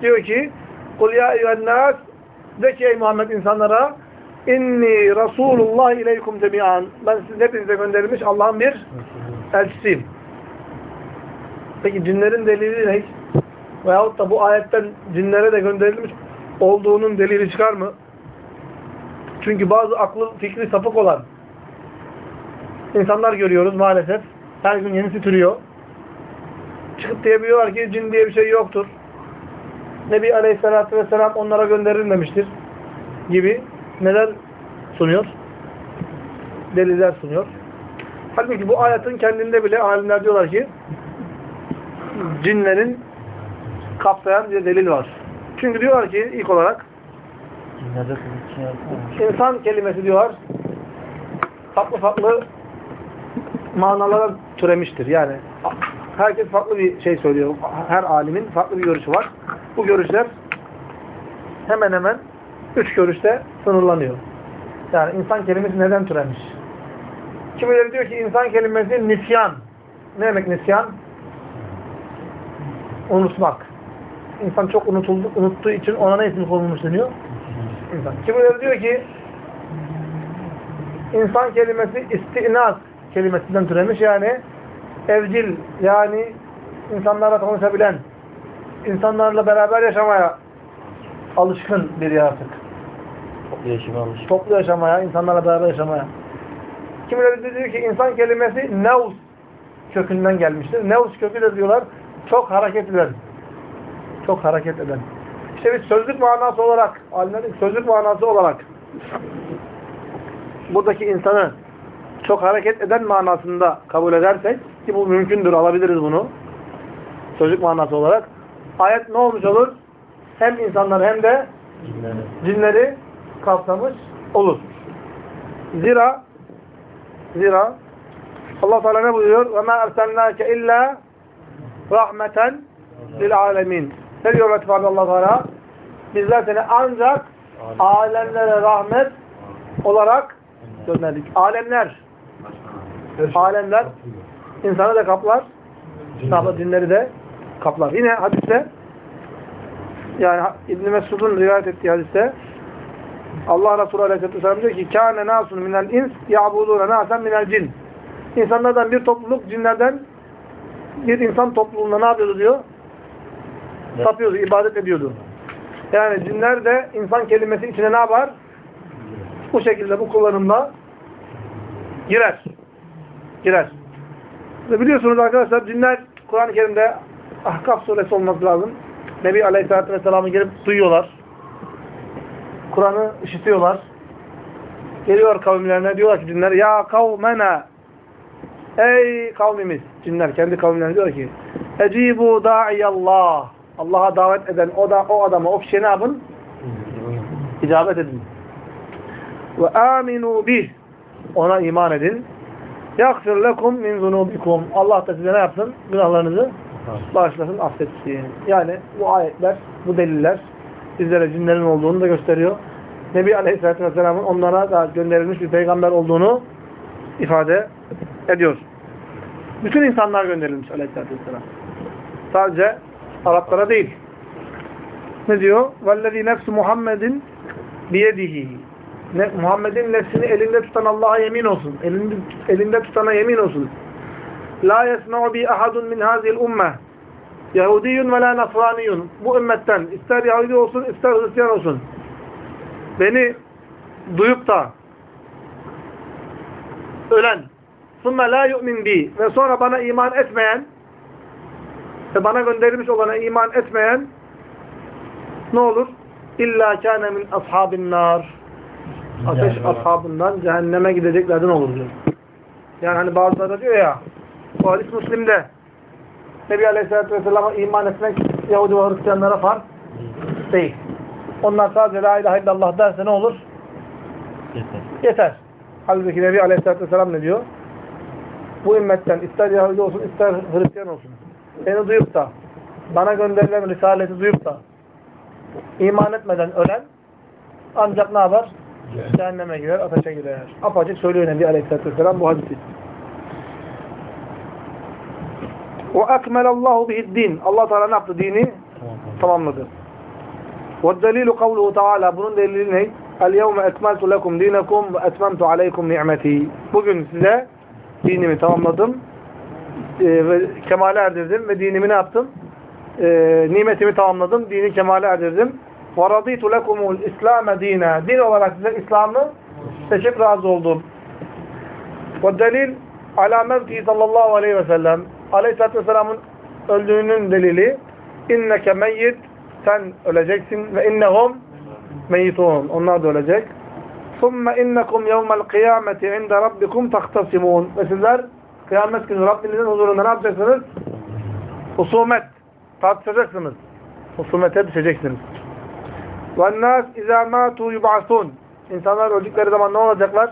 A: Diyor ki قُلْ يَا اَيُّهَا النَّاسِ De ki ey Muhammed insanlara inni Resulullah ileykum cemiyan. Ben sizin hepinize gönderilmiş Allah'ın bir elçisiyim. Peki cinlerin delili ne? Veyahut da bu ayetten cinlere de gönderilmiş olduğunun delili çıkar mı? Çünkü bazı aklı fikri sapık olan insanlar görüyoruz maalesef. Her gün yenisi türüyor. Çıkıp diyebiliyorlar ki cin diye bir şey yoktur. Nebi Aleyhisselatü Vesselam onlara gönderilmemiştir gibi neler sunuyor? Deliller sunuyor. Halbuki bu ayetin kendinde bile alimler diyorlar ki cinlerin kapsayan bir delil var. Çünkü diyorlar ki ilk olarak
B: Cinlerde.
A: İnsan kelimesi diyorlar farklı farklı manalara türemiştir. Yani herkes farklı bir şey söylüyor. Her alimin farklı bir görüşü var. Bu görüşler hemen hemen üç görüşte sınırlanıyor. Yani insan kelimesi neden türemiş? Kimileri diyor ki insan kelimesi nisyan. Ne demek nisyan? Unutmak. İnsan çok unutuldu, unuttuğu için ona ne isim konulmuş deniyor? İnsan. Kimileri diyor ki insan kelimesi istinas kelimesinden türemiş yani evcil yani insanlarla konuşabilen insanlarla beraber yaşamaya alışkın bir yaratık.
B: Toplu yaşama alışık.
A: Toplu yaşamaya, insanlarla beraber yaşamaya. Kimileri diyor ki insan kelimesi neus kökünden gelmiştir. Neus kökü de diyorlar çok hareket eden. Çok hareket eden. İşte biz sözlük manası olarak, alimlerin sözlük manası olarak buradaki insanı çok hareket eden manasında kabul edersek ki bu mümkündür, alabiliriz bunu. Sözlük manası olarak. Ayet ne olmuş olur? Hem insanları hem de
B: Cinleri.
A: cinleri kapsamış olur. Zira zira Allah Teala ne buyuruyor? Ve ma erselnake illa rahmeten lil alemin. Ne diyor Allah Teala? Bizler seni ancak alemlere rahmet olarak gönderdik. Alemler alemler insanı da kaplar, sahabe cinleri de kaplar. Yine hadiste yani İbn Mesud'un rivayet ettiği hadiste Allah Resulü Aleyhisselatü Vesselam diyor ki kâne nâsun minel ins ya'budûne nâsen minel cin. İnsanlardan bir topluluk cinlerden bir insan topluluğunda ne yapıyordu diyor? Tapıyordu, ibadet ediyordu. Yani cinler de insan kelimesi içine ne yapar? Bu şekilde bu kullanımda girer. Girer. Ve biliyorsunuz arkadaşlar cinler Kur'an-ı Kerim'de Ahkaf suresi olması lazım. Nebi Aleyhisselatü Vesselam'ı gelip duyuyorlar. Kur'an'ı işitiyorlar. Geliyor kavimlerine diyorlar ki cinler ya kavmena ey kavmimiz cinler kendi kavimlerine diyor ki ecibu da'iyallah Allah'a davet eden o da o adama o kişiye ne yapın? İcabet edin. Ve aminu bih ona iman edin. Yaghfir lekum min zunubikum. Allah da size ne yapsın? Günahlarınızı bağışlasın, affetsin. Yani bu ayetler, bu deliller bizlere cinlerin olduğunu da gösteriyor. Nebi Aleyhisselatü Vesselam'ın onlara da gönderilmiş bir peygamber olduğunu ifade ediyor. Bütün insanlar gönderilmiş Aleyhisselatü Vesselam. Sadece Araplara değil. Ne diyor? وَالَّذ۪ي nefsu Muhammedin biyedihi. Ne, Muhammed'in nefsini elinde tutan Allah'a yemin olsun. Elinde, elinde tutana yemin olsun. La yesma'u bi ahadun min hazil ummeh. Yahudiyun ve la nasraniyun. Bu ümmetten ister Yahudi olsun ister Hristiyan olsun. Beni duyup da ölen ثُمَّ la yu'min bi ve sonra bana iman etmeyen ve bana gönderilmiş olana iman etmeyen ne olur? İlla kâne min ashabin nar. Ateş ashabından cehenneme gideceklerden olur diyor. Yani hani bazıları diyor ya bu hadis Müslim'de Nebi Aleyhisselatü Vesselam'a iman etmek Yahudi ve Hristiyanlara fark değil. Onlar sadece La ilahe illallah derse ne olur?
B: Yeter.
A: Yeter. Halbuki Nebi Aleyhisselatü Vesselam ne diyor? Bu ümmetten ister Yahudi olsun ister Hristiyan olsun Beni duyup da bana gönderilen risaleti duyup da iman etmeden ölen ancak ne yapar? Cehenneme girer, ateşe girer. Apacık söylüyor Nebi Aleyhisselatü Vesselam bu hadisi. وَاَكْمَلَ اللّٰهُ بِهِ din. Allah Teala ne yaptı? Dini
B: Tamam.
A: tamamladı. وَالدَّلِيلُ قَوْلُهُ Teala Bunun delili ne? الْيَوْمَ اَكْمَلْتُ لَكُمْ دِينَكُمْ وَاَتْمَمْتُ عَلَيْكُمْ نِعْمَتِي Bugün size dinimi tamamladım e, ve kemale erdirdim ve dinimi ne yaptım? E, nimetimi tamamladım, dini kemale erdirdim. وَرَضِيتُ لَكُمُ الْاِسْلَامَ دِينَ Din olarak size İslam'ı seçip razı oldum. وَالدَّلِيلُ عَلَى مَوْتِهِ sallallahu aleyhi ve sellem Aleyhisselatü Vesselam'ın öldüğünün delili inneke meyyit sen öleceksin ve innehum meyyitun. Onlar da ölecek. ثُمَّ اِنَّكُمْ يَوْمَ الْقِيَامَةِ عِنْدَ رَبِّكُمْ تَخْتَصِمُونَ Ve sizler kıyamet günü Rabbinizin huzurunda ne yapacaksınız? Husumet. Tartışacaksınız. Husumete düşeceksiniz. وَالنَّاسِ اِذَا مَاتُوا يُبْعَثُونَ İnsanlar öldükleri zaman ne olacaklar?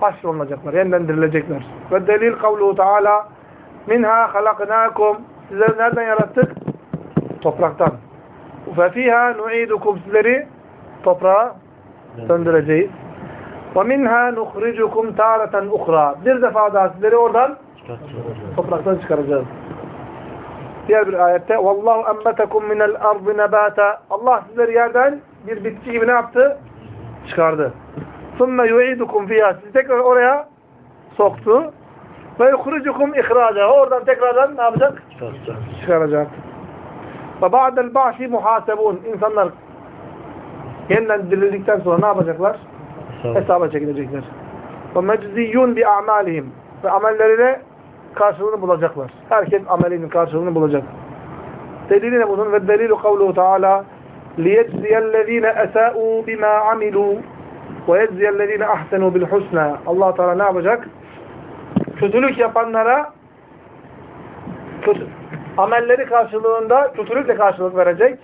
A: Haşrolunacaklar, yeniden dirilecekler. Ve delil kavluhu Teala minha halaknakum Sizleri nereden yarattık? Topraktan. Ve fiha nu'idukum sizleri toprağa döndüreceğiz. وَمِنْهَا نُخْرِجُكُمْ تَارَةً اُخْرَى Bir defa daha sizleri oradan
B: Çıkartacağız.
A: topraktan çıkaracağız. Diğer bir ayette وَاللّٰهُ اَنْبَتَكُمْ مِنَ الْأَرْضِ نَبَاتًا Allah sizleri yerden bir bitki gibi ne yaptı? Çıkardı. ثُمَّ يُعِيدُكُمْ فِيهَا Sizi tekrar oraya soktu. Ve yukhricukum ihraca. Oradan tekrardan ne yapacak?
B: Çıkartacağız.
A: Çıkaracak. Ve ba'del ba'si muhasebun. İnsanlar yeniden dirildikten sonra ne yapacaklar? Hesaba çekilecekler. Ve mecziyyun bi a'malihim. Ve amellerine karşılığını bulacaklar. Herkes amelinin karşılığını bulacak. Delili ne bunun? Ve delilu kavluhu Teala liyecziyellezine esa'u bima amilu ve yecziyellezine ahsenu bil husna. Allah Teala ne yapacak? Kötülük yapanlara kötü, amelleri karşılığında kötülükle karşılık verecek.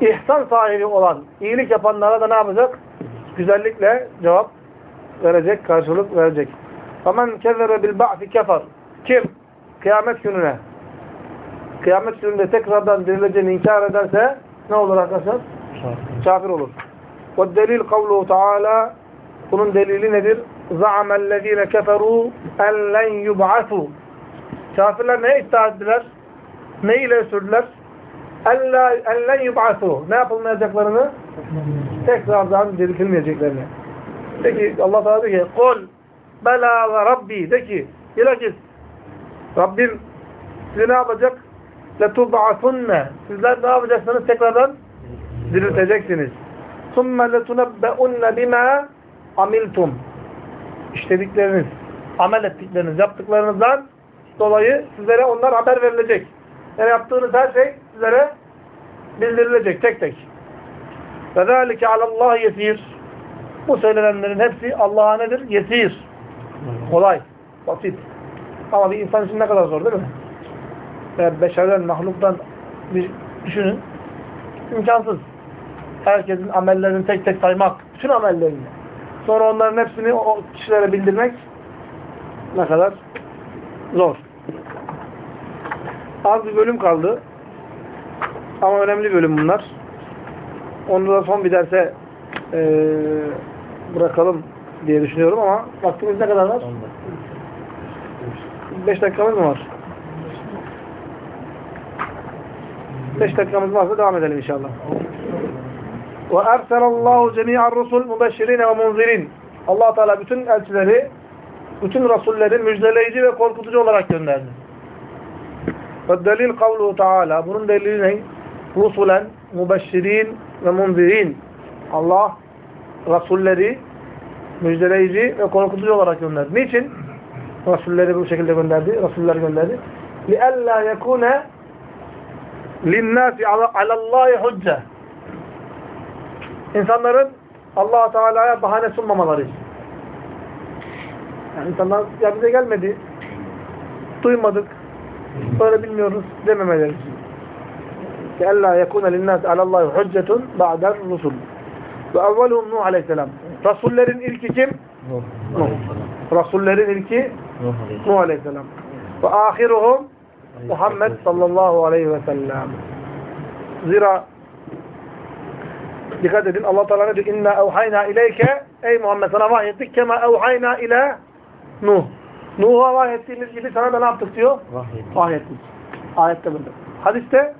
A: İhsan sahibi olan, iyilik yapanlara da ne yapacak? Güzellikle cevap verecek, karşılık verecek. فَمَنْ كَذَّبَ بِالْبَعْثِ كَفَرْ Kim? Kıyamet gününe. Kıyamet gününde tekrardan dirileceğini inkar ederse ne olur arkadaşlar?
B: Çıkartacağız.
A: Kafir olur. وَالدَّلِيلُ قَوْلُهُ Teala Bunun delili nedir? زَعَمَ الَّذ۪ينَ كَفَرُوا اَنْ لَنْ يُبْعَثُوا Kafirler ne iddia ettiler? Ne ile sürdüler? اَنْ لَنْ يُبْعَثُوا Ne yapılmayacaklarını? Tekrardan diriltilmeyeceklerini. De ki Allah Teala diyor ki kul bela rabbi de ki bilakis Rabbim sizi ne yapacak? Letub'asunne sizler ne yapacaksınız? Tekrardan dirilteceksiniz. Sümme letunebbeunne bima amiltum işledikleriniz, amel ettikleriniz, yaptıklarınızdan dolayı sizlere onlar haber verilecek. Yani yaptığınız her şey sizlere bildirilecek tek tek. Ve zâlike alallâh yesir. Bu söylenenlerin hepsi Allah'a nedir? Yesir. Kolay, basit. Ama bir insan için ne kadar zor değil mi? Yani beşerden, mahluktan bir düşünün. İmkansız. Herkesin amellerini tek tek saymak. Bütün amellerini. Sonra onların hepsini o kişilere bildirmek ne kadar zor. Az bir bölüm kaldı. Ama önemli bölüm bunlar. Onu da son bir derse eee, bırakalım diye düşünüyorum ama vaktimiz ne kadar var? 5 dakikamız mı var? 5 dakikamız varsa devam edelim inşallah. Ve erselallahu cemi'ar rusul mübeşşirine ve munzirin. Allah Teala bütün elçileri, bütün rasulleri müjdeleyici ve korkutucu olarak gönderdi. Ve delil kavluhu Teala. Bunun delili ne? Rusulen, mübeşşirin ve munzirin. Allah rasulleri müjdeleyici ve korkutucu olarak gönderdi. Niçin? Rasulleri bu şekilde gönderdi. Rasuller gönderdi. لِأَلَّا يَكُونَ لِلنَّاسِ عَلَى اللّٰهِ حُجَّةً İnsanların allah Teala'ya bahane sunmamaları için. Yani insanlar ya bize gelmedi, duymadık, böyle bilmiyoruz dememeleri için. كَاَلَّا يَكُونَ لِلنَّاسِ عَلَى اللّٰهِ حُجَّةٌ بَعْدَ الرُّسُلِ وَاَوَّلُهُمْ نُوحَ aleyhisselam. Rasullerin ilki kim?
B: Nuh.
A: Nuh. Rasullerin ilki
B: Nuh Aleyhisselam.
A: Nuh aleyhisselam. Ve ahiruhum Muhammed sallallahu aleyhi ve sellem. Zira dikkat edin Allah Teala ne diyor? İnna evhayna ileyke ey Muhammed sana vahyettik kema evhayna ile Nuh. Nuh'a vahyettiğimiz gibi sana da ne yaptık diyor?
B: Vahyettik.
A: Vahyettik. Ayette burada. Hadiste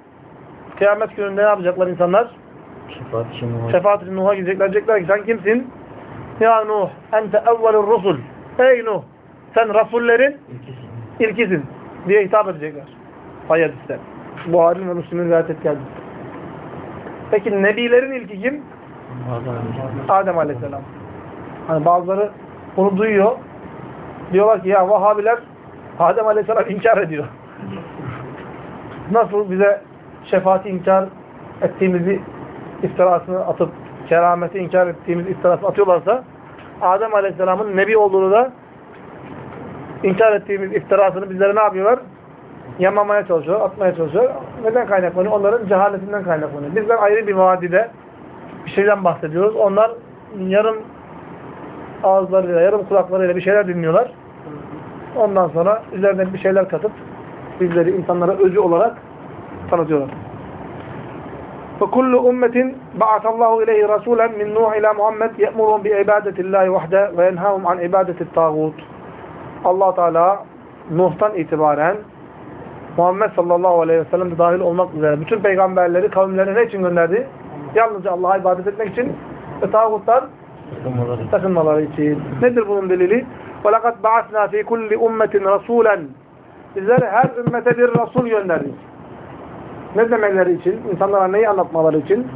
A: kıyamet gününde ne yapacaklar insanlar?
B: Şefaat için Nuh'a
A: gidecekler. Diyecekler ki sen kimsin? Ya Nuh ente evvelur rusul. Ey Nuh sen rasullerin
B: ilkisi.
A: ilkisin diye hitap edecekler. Hadiste. Buhari ve Müslim'in rivayet et geldi. Peki nebilerin ilki kim?
B: Adem Aleyhisselam.
A: Hani bazıları bunu duyuyor. Diyorlar ki ya Vahabiler Adem Aleyhisselam inkar ediyor. [LAUGHS] Nasıl bize şefaati inkar ettiğimizi iftirasını atıp kerameti inkar ettiğimiz iftirasını atıyorlarsa Adem Aleyhisselam'ın nebi olduğunu da inkar ettiğimiz iftirasını bizlere ne yapıyorlar? Yamamaya çalışıyor, atmaya çalışıyor. Neden kaynaklanıyor? Onların cehaletinden kaynaklanıyor. Bizler ayrı bir vadide bir şeyden bahsediyoruz. Onlar yarım ağızlarıyla, yarım kulaklarıyla bir şeyler dinliyorlar. Ondan sonra üzerine bir şeyler katıp bizleri insanlara öcü olarak tanıtıyorlar. فكل أمة بعث الله إليه رسولا من نوح إلى محمد يأمرهم بعبادة الله وحده وينهاهم عن عبادة الطاغوت Allah Teala Nuh'tan itibaren Muhammed sallallahu aleyhi ve sellem de dahil olmak üzere bütün peygamberleri kavimlerine ne için gönderdi? Yalnızca Allah'a ibadet etmek için ve tağuttan
B: Takılmaları.
A: sakınmaları için. Nedir bunun delili? وَلَقَدْ بَعَثْنَا ف۪ي كُلِّ اُمَّةٍ رَسُولًا Bizler her ümmete bir Resul gönderdik. ne demeleri için, insanlara neyi anlatmaları için?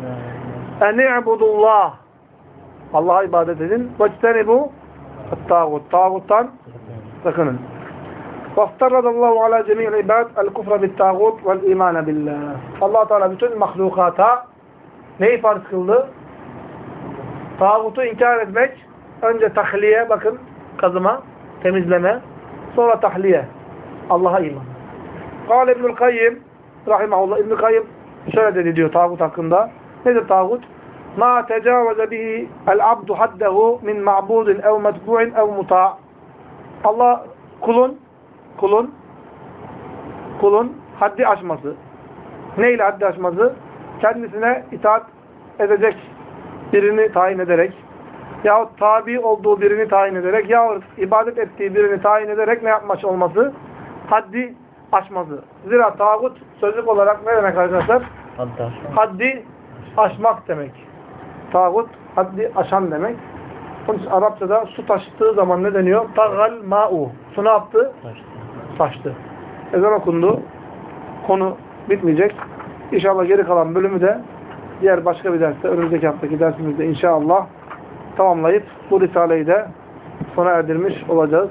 A: Eni'budullah Allah'a ibadet edin. bu tağut. Tağuttan sakının. Vastarradallahu ala cemi'il ibad el kufra bit tağut vel imane billah. allah Teala bütün mahlukata neyi farz kıldı? Tağutu inkar etmek. Önce tahliye bakın kazıma, temizleme. Sonra tahliye. Allah'a iman. Kale İbnül Kayyim rahimahullah, İbnül Kayyim şöyle dedi diyor tağut hakkında. Nedir tağut? Ma tecavüze bihi el-abdu haddehu min ma'budin ev metbu'in ev muta' Allah kulun, kulun, kulun haddi aşması. Neyle haddi aşması? Kendisine itaat edecek birini tayin ederek yahut tabi olduğu birini tayin ederek yahut ibadet ettiği birini tayin ederek ne yapmış olması? Haddi aşması. Zira tağut sözlük olarak ne demek arkadaşlar? Haddi aşmak demek. Tağut haddi aşan demek. Onun için Arapçada su taştığı zaman ne deniyor? Tagal ma'u. Su ne yaptı?
B: taştı.
A: Taştı. Ezan okundu. Konu bitmeyecek. İnşallah geri kalan bölümü de diğer başka bir derste, önümüzdeki haftaki dersimizde inşallah tamamlayıp bu Risale'yi de sona erdirmiş olacağız.